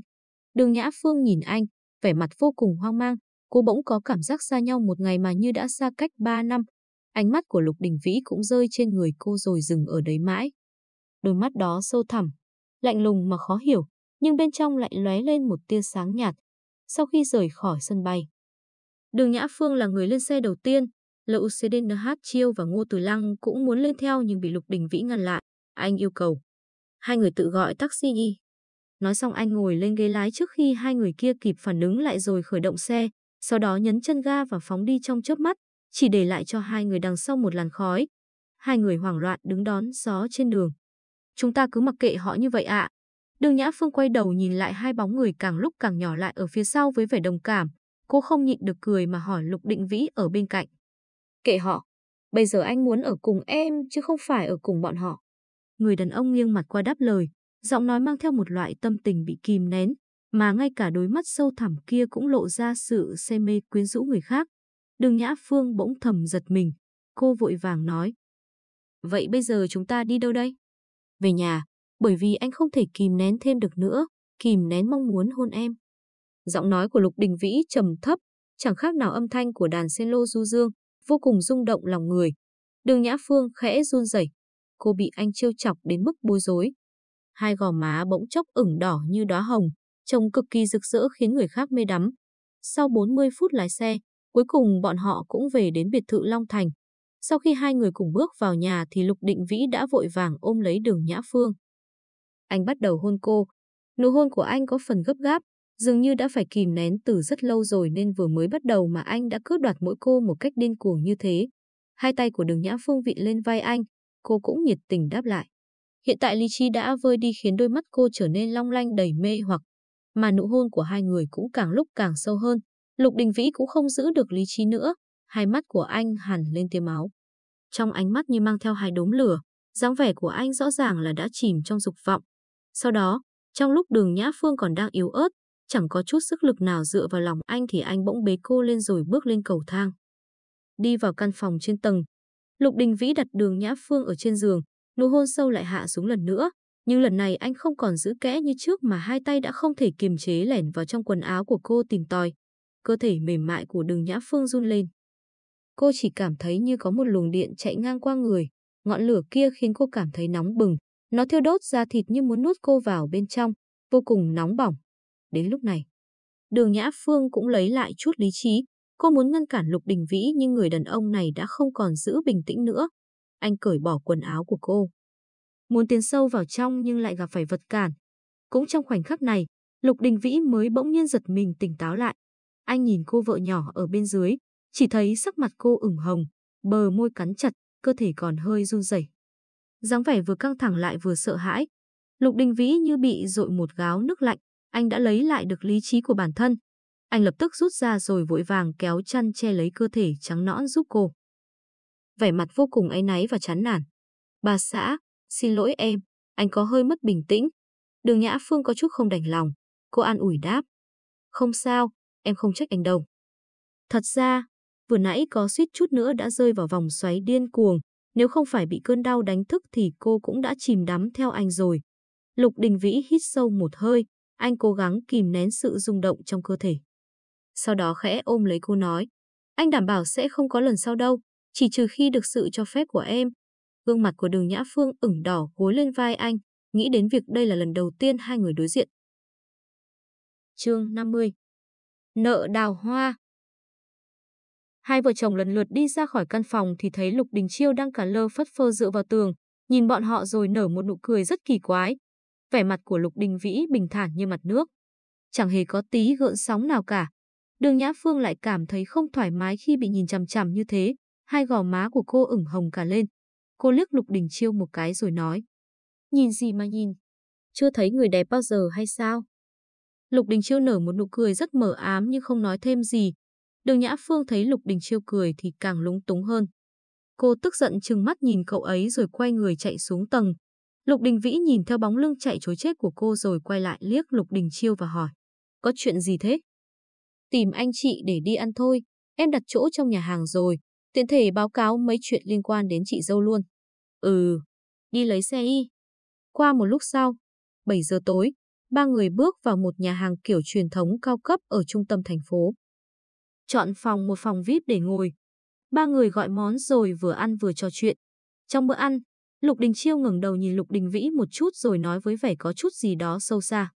Đường Nhã Phương nhìn anh, vẻ mặt vô cùng hoang mang, cô bỗng có cảm giác xa nhau một ngày mà như đã xa cách ba năm. Ánh mắt của Lục Đình Vĩ cũng rơi trên người cô rồi dừng ở đấy mãi. Đôi mắt đó sâu thẳm, lạnh lùng mà khó hiểu, nhưng bên trong lại lóe lên một tia sáng nhạt. Sau khi rời khỏi sân bay, Đường Nhã Phương là người lên xe đầu tiên, LUCDNH Chiêu và Ngô Từ Lăng cũng muốn lên theo nhưng bị Lục Đình Vĩ ngăn lại. Anh yêu cầu. Hai người tự gọi taxi đi. Nói xong anh ngồi lên ghế lái trước khi hai người kia kịp phản ứng lại rồi khởi động xe, sau đó nhấn chân ga và phóng đi trong chớp mắt, chỉ để lại cho hai người đằng sau một làn khói. Hai người hoảng loạn đứng đón gió trên đường. Chúng ta cứ mặc kệ họ như vậy ạ. Đường Nhã Phương quay đầu nhìn lại hai bóng người càng lúc càng nhỏ lại ở phía sau với vẻ đồng cảm. Cô không nhịn được cười mà hỏi Lục Định Vĩ ở bên cạnh. Kệ họ, bây giờ anh muốn ở cùng em chứ không phải ở cùng bọn họ. Người đàn ông nghiêng mặt qua đáp lời, giọng nói mang theo một loại tâm tình bị kìm nén, mà ngay cả đôi mắt sâu thẳm kia cũng lộ ra sự say mê quyến rũ người khác. Đường Nhã Phương bỗng thầm giật mình, cô vội vàng nói. Vậy bây giờ chúng ta đi đâu đây? Về nhà, bởi vì anh không thể kìm nén thêm được nữa, kìm nén mong muốn hôn em. Giọng nói của Lục Đình Vĩ trầm thấp, chẳng khác nào âm thanh của đàn cello du dương, vô cùng rung động lòng người. Đường Nhã Phương khẽ run rẩy, cô bị anh trêu chọc đến mức bối rối. Hai gò má bỗng chốc ửng đỏ như đóa hồng, trông cực kỳ rực rỡ khiến người khác mê đắm. Sau 40 phút lái xe, cuối cùng bọn họ cũng về đến biệt thự Long Thành. Sau khi hai người cùng bước vào nhà thì Lục Định Vĩ đã vội vàng ôm lấy đường Nhã Phương. Anh bắt đầu hôn cô. Nụ hôn của anh có phần gấp gáp, dường như đã phải kìm nén từ rất lâu rồi nên vừa mới bắt đầu mà anh đã cướp đoạt mỗi cô một cách điên cuồng như thế. Hai tay của đường Nhã Phương vị lên vai anh, cô cũng nhiệt tình đáp lại. Hiện tại lý trí đã vơi đi khiến đôi mắt cô trở nên long lanh đầy mê hoặc, mà nụ hôn của hai người cũng càng lúc càng sâu hơn. Lục Đình Vĩ cũng không giữ được lý trí nữa, hai mắt của anh hẳn lên tia máu. Trong ánh mắt như mang theo hai đốm lửa, dáng vẻ của anh rõ ràng là đã chìm trong dục vọng. Sau đó, trong lúc đường Nhã Phương còn đang yếu ớt, chẳng có chút sức lực nào dựa vào lòng anh thì anh bỗng bế cô lên rồi bước lên cầu thang. Đi vào căn phòng trên tầng, Lục Đình Vĩ đặt đường Nhã Phương ở trên giường, nụ hôn sâu lại hạ xuống lần nữa, nhưng lần này anh không còn giữ kẽ như trước mà hai tay đã không thể kiềm chế lẻn vào trong quần áo của cô tìm tòi. Cơ thể mềm mại của đường Nhã Phương run lên. Cô chỉ cảm thấy như có một luồng điện chạy ngang qua người, ngọn lửa kia khiến cô cảm thấy nóng bừng, nó thiêu đốt da thịt như muốn nuốt cô vào bên trong, vô cùng nóng bỏng. Đến lúc này, đường Nhã Phương cũng lấy lại chút lý trí, cô muốn ngăn cản Lục Đình Vĩ nhưng người đàn ông này đã không còn giữ bình tĩnh nữa. Anh cởi bỏ quần áo của cô. Muốn tiến sâu vào trong nhưng lại gặp phải vật cản. Cũng trong khoảnh khắc này, Lục Đình Vĩ mới bỗng nhiên giật mình tỉnh táo lại. Anh nhìn cô vợ nhỏ ở bên dưới, chỉ thấy sắc mặt cô ửng hồng, bờ môi cắn chặt, cơ thể còn hơi run rẩy. dáng vẻ vừa căng thẳng lại vừa sợ hãi. Lục Đình Vĩ như bị dội một gáo nước lạnh, anh đã lấy lại được lý trí của bản thân. Anh lập tức rút ra rồi vội vàng kéo chăn che lấy cơ thể trắng nõn giúp cô. Vẻ mặt vô cùng áy náy và chán nản. Bà xã, xin lỗi em, anh có hơi mất bình tĩnh. Đường Nhã Phương có chút không đành lòng. Cô an ủi đáp. Không sao, em không trách anh đâu. Thật ra, vừa nãy có suýt chút nữa đã rơi vào vòng xoáy điên cuồng. Nếu không phải bị cơn đau đánh thức thì cô cũng đã chìm đắm theo anh rồi. Lục Đình Vĩ hít sâu một hơi, anh cố gắng kìm nén sự rung động trong cơ thể. Sau đó khẽ ôm lấy cô nói, anh đảm bảo sẽ không có lần sau đâu, chỉ trừ khi được sự cho phép của em. Gương mặt của đường Nhã Phương ửng đỏ gối lên vai anh, nghĩ đến việc đây là lần đầu tiên hai người đối diện. chương 50 Nợ đào hoa Hai vợ chồng lần lượt đi ra khỏi căn phòng thì thấy Lục Đình Chiêu đang cả lơ phất phơ dựa vào tường, nhìn bọn họ rồi nở một nụ cười rất kỳ quái. Vẻ mặt của Lục Đình Vĩ bình thản như mặt nước. Chẳng hề có tí gợn sóng nào cả. Đường Nhã Phương lại cảm thấy không thoải mái khi bị nhìn chằm chằm như thế. Hai gò má của cô ửng hồng cả lên. Cô liếc Lục Đình Chiêu một cái rồi nói. Nhìn gì mà nhìn? Chưa thấy người đẹp bao giờ hay sao? Lục Đình Chiêu nở một nụ cười rất mờ ám nhưng không nói thêm gì. Đường Nhã Phương thấy Lục Đình Chiêu cười thì càng lúng túng hơn. Cô tức giận trừng mắt nhìn cậu ấy rồi quay người chạy xuống tầng. Lục Đình Vĩ nhìn theo bóng lưng chạy chối chết của cô rồi quay lại liếc Lục Đình Chiêu và hỏi. Có chuyện gì thế? Tìm anh chị để đi ăn thôi. Em đặt chỗ trong nhà hàng rồi. Tiện thể báo cáo mấy chuyện liên quan đến chị dâu luôn. Ừ, đi lấy xe y. Qua một lúc sau, 7 giờ tối, ba người bước vào một nhà hàng kiểu truyền thống cao cấp ở trung tâm thành phố. Chọn phòng một phòng VIP để ngồi. Ba người gọi món rồi vừa ăn vừa trò chuyện. Trong bữa ăn, Lục Đình Chiêu ngẩng đầu nhìn Lục Đình Vĩ một chút rồi nói với vẻ có chút gì đó sâu xa.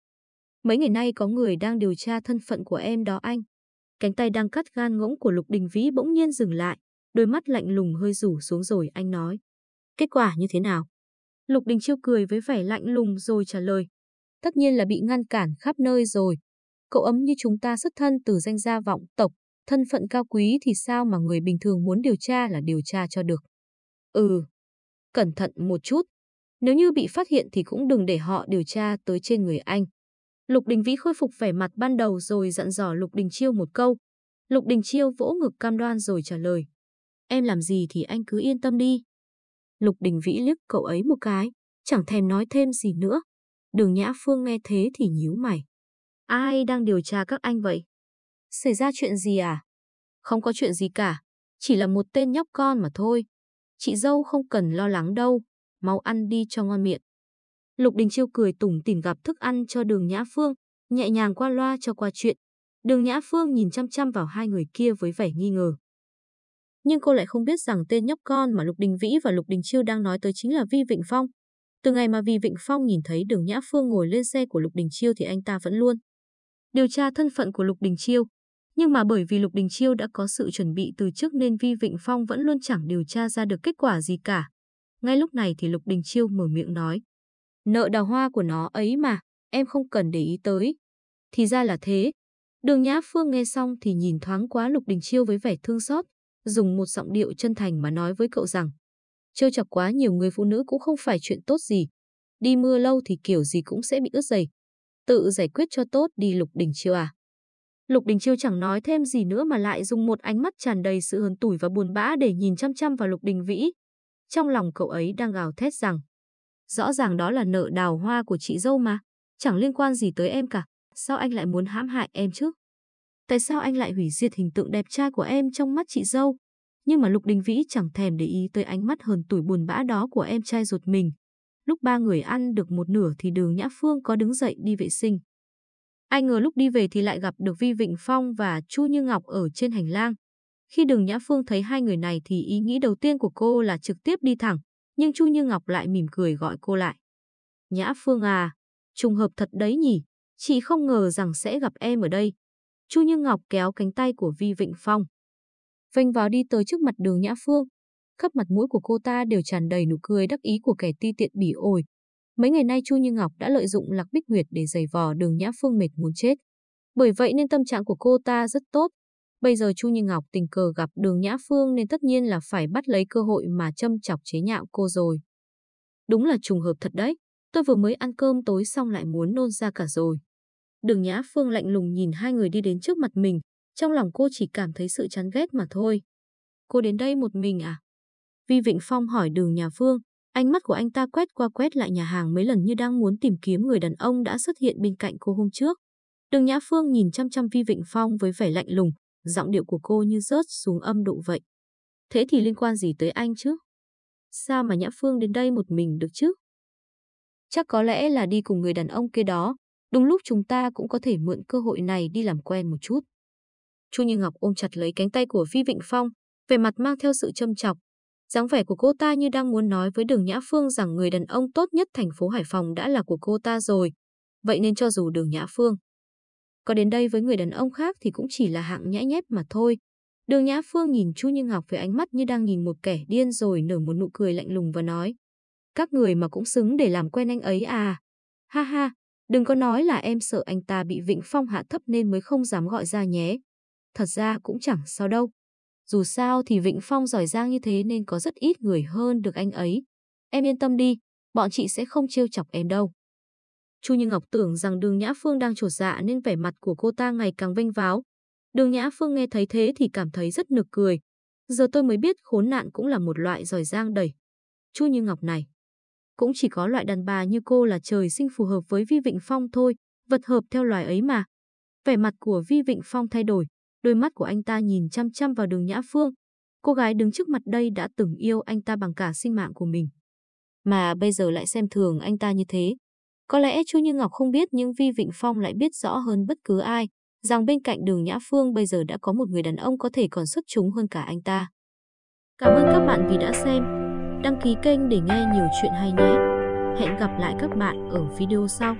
Mấy ngày nay có người đang điều tra thân phận của em đó anh. Cánh tay đang cắt gan ngỗng của Lục Đình Vĩ bỗng nhiên dừng lại, đôi mắt lạnh lùng hơi rủ xuống rồi anh nói. Kết quả như thế nào? Lục Đình Chiêu cười với vẻ lạnh lùng rồi trả lời. Tất nhiên là bị ngăn cản khắp nơi rồi. Cậu ấm như chúng ta xuất thân từ danh gia vọng tộc, thân phận cao quý thì sao mà người bình thường muốn điều tra là điều tra cho được. Ừ, cẩn thận một chút. Nếu như bị phát hiện thì cũng đừng để họ điều tra tới trên người anh. Lục Đình Vĩ khôi phục vẻ mặt ban đầu rồi dặn dò Lục Đình Chiêu một câu. Lục Đình Chiêu vỗ ngực cam đoan rồi trả lời. Em làm gì thì anh cứ yên tâm đi. Lục Đình Vĩ liếc cậu ấy một cái, chẳng thèm nói thêm gì nữa. Đường Nhã Phương nghe thế thì nhíu mày. Ai đang điều tra các anh vậy? Xảy ra chuyện gì à? Không có chuyện gì cả, chỉ là một tên nhóc con mà thôi. Chị dâu không cần lo lắng đâu, mau ăn đi cho ngon miệng. Lục Đình Chiêu cười tủm tỉm gặp thức ăn cho đường Nhã Phương, nhẹ nhàng qua loa cho qua chuyện. Đường Nhã Phương nhìn chăm chăm vào hai người kia với vẻ nghi ngờ. Nhưng cô lại không biết rằng tên nhóc con mà Lục Đình Vĩ và Lục Đình Chiêu đang nói tới chính là Vi Vịnh Phong. Từ ngày mà Vi Vịnh Phong nhìn thấy đường Nhã Phương ngồi lên xe của Lục Đình Chiêu thì anh ta vẫn luôn điều tra thân phận của Lục Đình Chiêu. Nhưng mà bởi vì Lục Đình Chiêu đã có sự chuẩn bị từ trước nên Vi Vịnh Phong vẫn luôn chẳng điều tra ra được kết quả gì cả. Ngay lúc này thì Lục Đình Chiêu mở miệng nói. Nợ đào hoa của nó ấy mà, em không cần để ý tới. Thì ra là thế. Đường Nhã Phương nghe xong thì nhìn thoáng quá Lục Đình Chiêu với vẻ thương xót, dùng một giọng điệu chân thành mà nói với cậu rằng Chơi chọc quá nhiều người phụ nữ cũng không phải chuyện tốt gì. Đi mưa lâu thì kiểu gì cũng sẽ bị ướt giày. Tự giải quyết cho tốt đi Lục Đình Chiêu à. Lục Đình Chiêu chẳng nói thêm gì nữa mà lại dùng một ánh mắt tràn đầy sự hờn tủi và buồn bã để nhìn chăm chăm vào Lục Đình Vĩ. Trong lòng cậu ấy đang gào thét rằng Rõ ràng đó là nợ đào hoa của chị dâu mà, chẳng liên quan gì tới em cả. Sao anh lại muốn hãm hại em chứ? Tại sao anh lại hủy diệt hình tượng đẹp trai của em trong mắt chị dâu? Nhưng mà Lục Đình Vĩ chẳng thèm để ý tới ánh mắt hờn tủi buồn bã đó của em trai ruột mình. Lúc ba người ăn được một nửa thì đường Nhã Phương có đứng dậy đi vệ sinh. Ai ngờ lúc đi về thì lại gặp được Vi Vịnh Phong và Chu Như Ngọc ở trên hành lang. Khi đường Nhã Phương thấy hai người này thì ý nghĩ đầu tiên của cô là trực tiếp đi thẳng, nhưng Chu Như Ngọc lại mỉm cười gọi cô lại. Nhã Phương à, trùng hợp thật đấy nhỉ, chị không ngờ rằng sẽ gặp em ở đây. Chu Như Ngọc kéo cánh tay của Vi Vịnh Phong. Vênh vào đi tới trước mặt đường Nhã Phương. Khắp mặt mũi của cô ta đều tràn đầy nụ cười đắc ý của kẻ ti tiện bỉ ổi. Mấy ngày nay Chu Như Ngọc đã lợi dụng Lạc Bích Nguyệt để giày vò đường Nhã Phương mệt muốn chết. Bởi vậy nên tâm trạng của cô ta rất tốt. Bây giờ Chu Như Ngọc tình cờ gặp đường Nhã Phương nên tất nhiên là phải bắt lấy cơ hội mà châm chọc chế nhạo cô rồi. Đúng là trùng hợp thật đấy. Tôi vừa mới ăn cơm tối xong lại muốn nôn ra cả rồi. Đường Nhã Phương lạnh lùng nhìn hai người đi đến trước mặt mình. Trong lòng cô chỉ cảm thấy sự chán ghét mà thôi. Cô đến đây một mình à? Vi Vịnh Phong hỏi đường nhà Phương. Ánh mắt của anh ta quét qua quét lại nhà hàng mấy lần như đang muốn tìm kiếm người đàn ông đã xuất hiện bên cạnh cô hôm trước. Đường Nhã Phương nhìn chăm chăm Vi Vịnh Phong với vẻ lạnh lùng, giọng điệu của cô như rớt xuống âm độ vậy. Thế thì liên quan gì tới anh chứ? Sao mà Nhã Phương đến đây một mình được chứ? Chắc có lẽ là đi cùng người đàn ông kia đó. Đúng lúc chúng ta cũng có thể mượn cơ hội này đi làm quen một chút. Chu Như Ngọc ôm chặt lấy cánh tay của Vi Vịnh Phong, vẻ mặt mang theo sự châm chọc dáng vẻ của cô ta như đang muốn nói với Đường Nhã Phương rằng người đàn ông tốt nhất thành phố Hải Phòng đã là của cô ta rồi. Vậy nên cho dù Đường Nhã Phương có đến đây với người đàn ông khác thì cũng chỉ là hạng nhãi nhép mà thôi. Đường Nhã Phương nhìn Chu Như Ngọc với ánh mắt như đang nhìn một kẻ điên rồi nở một nụ cười lạnh lùng và nói. Các người mà cũng xứng để làm quen anh ấy à. Ha ha, đừng có nói là em sợ anh ta bị Vịnh Phong hạ thấp nên mới không dám gọi ra nhé. Thật ra cũng chẳng sao đâu. Dù sao thì Vịnh Phong giỏi giang như thế nên có rất ít người hơn được anh ấy. Em yên tâm đi, bọn chị sẽ không trêu chọc em đâu. Chu Như Ngọc tưởng rằng đường Nhã Phương đang trột dạ nên vẻ mặt của cô ta ngày càng vênh váo. Đường Nhã Phương nghe thấy thế thì cảm thấy rất nực cười. Giờ tôi mới biết khốn nạn cũng là một loại giỏi giang đầy. Chu Như Ngọc này. Cũng chỉ có loại đàn bà như cô là trời sinh phù hợp với Vi Vịnh Phong thôi, vật hợp theo loài ấy mà. Vẻ mặt của Vi Vịnh Phong thay đổi, đôi mắt của anh ta nhìn chăm chăm vào đường Nhã Phương. Cô gái đứng trước mặt đây đã từng yêu anh ta bằng cả sinh mạng của mình. Mà bây giờ lại xem thường anh ta như thế. Có lẽ Chu Như Ngọc không biết nhưng Vi Vịnh Phong lại biết rõ hơn bất cứ ai, rằng bên cạnh đường Nhã Phương bây giờ đã có một người đàn ông có thể còn xuất chúng hơn cả anh ta. Cảm ơn các bạn vì đã xem. Đăng ký kênh để nghe nhiều chuyện hay nhé. Hẹn gặp lại các bạn ở video sau.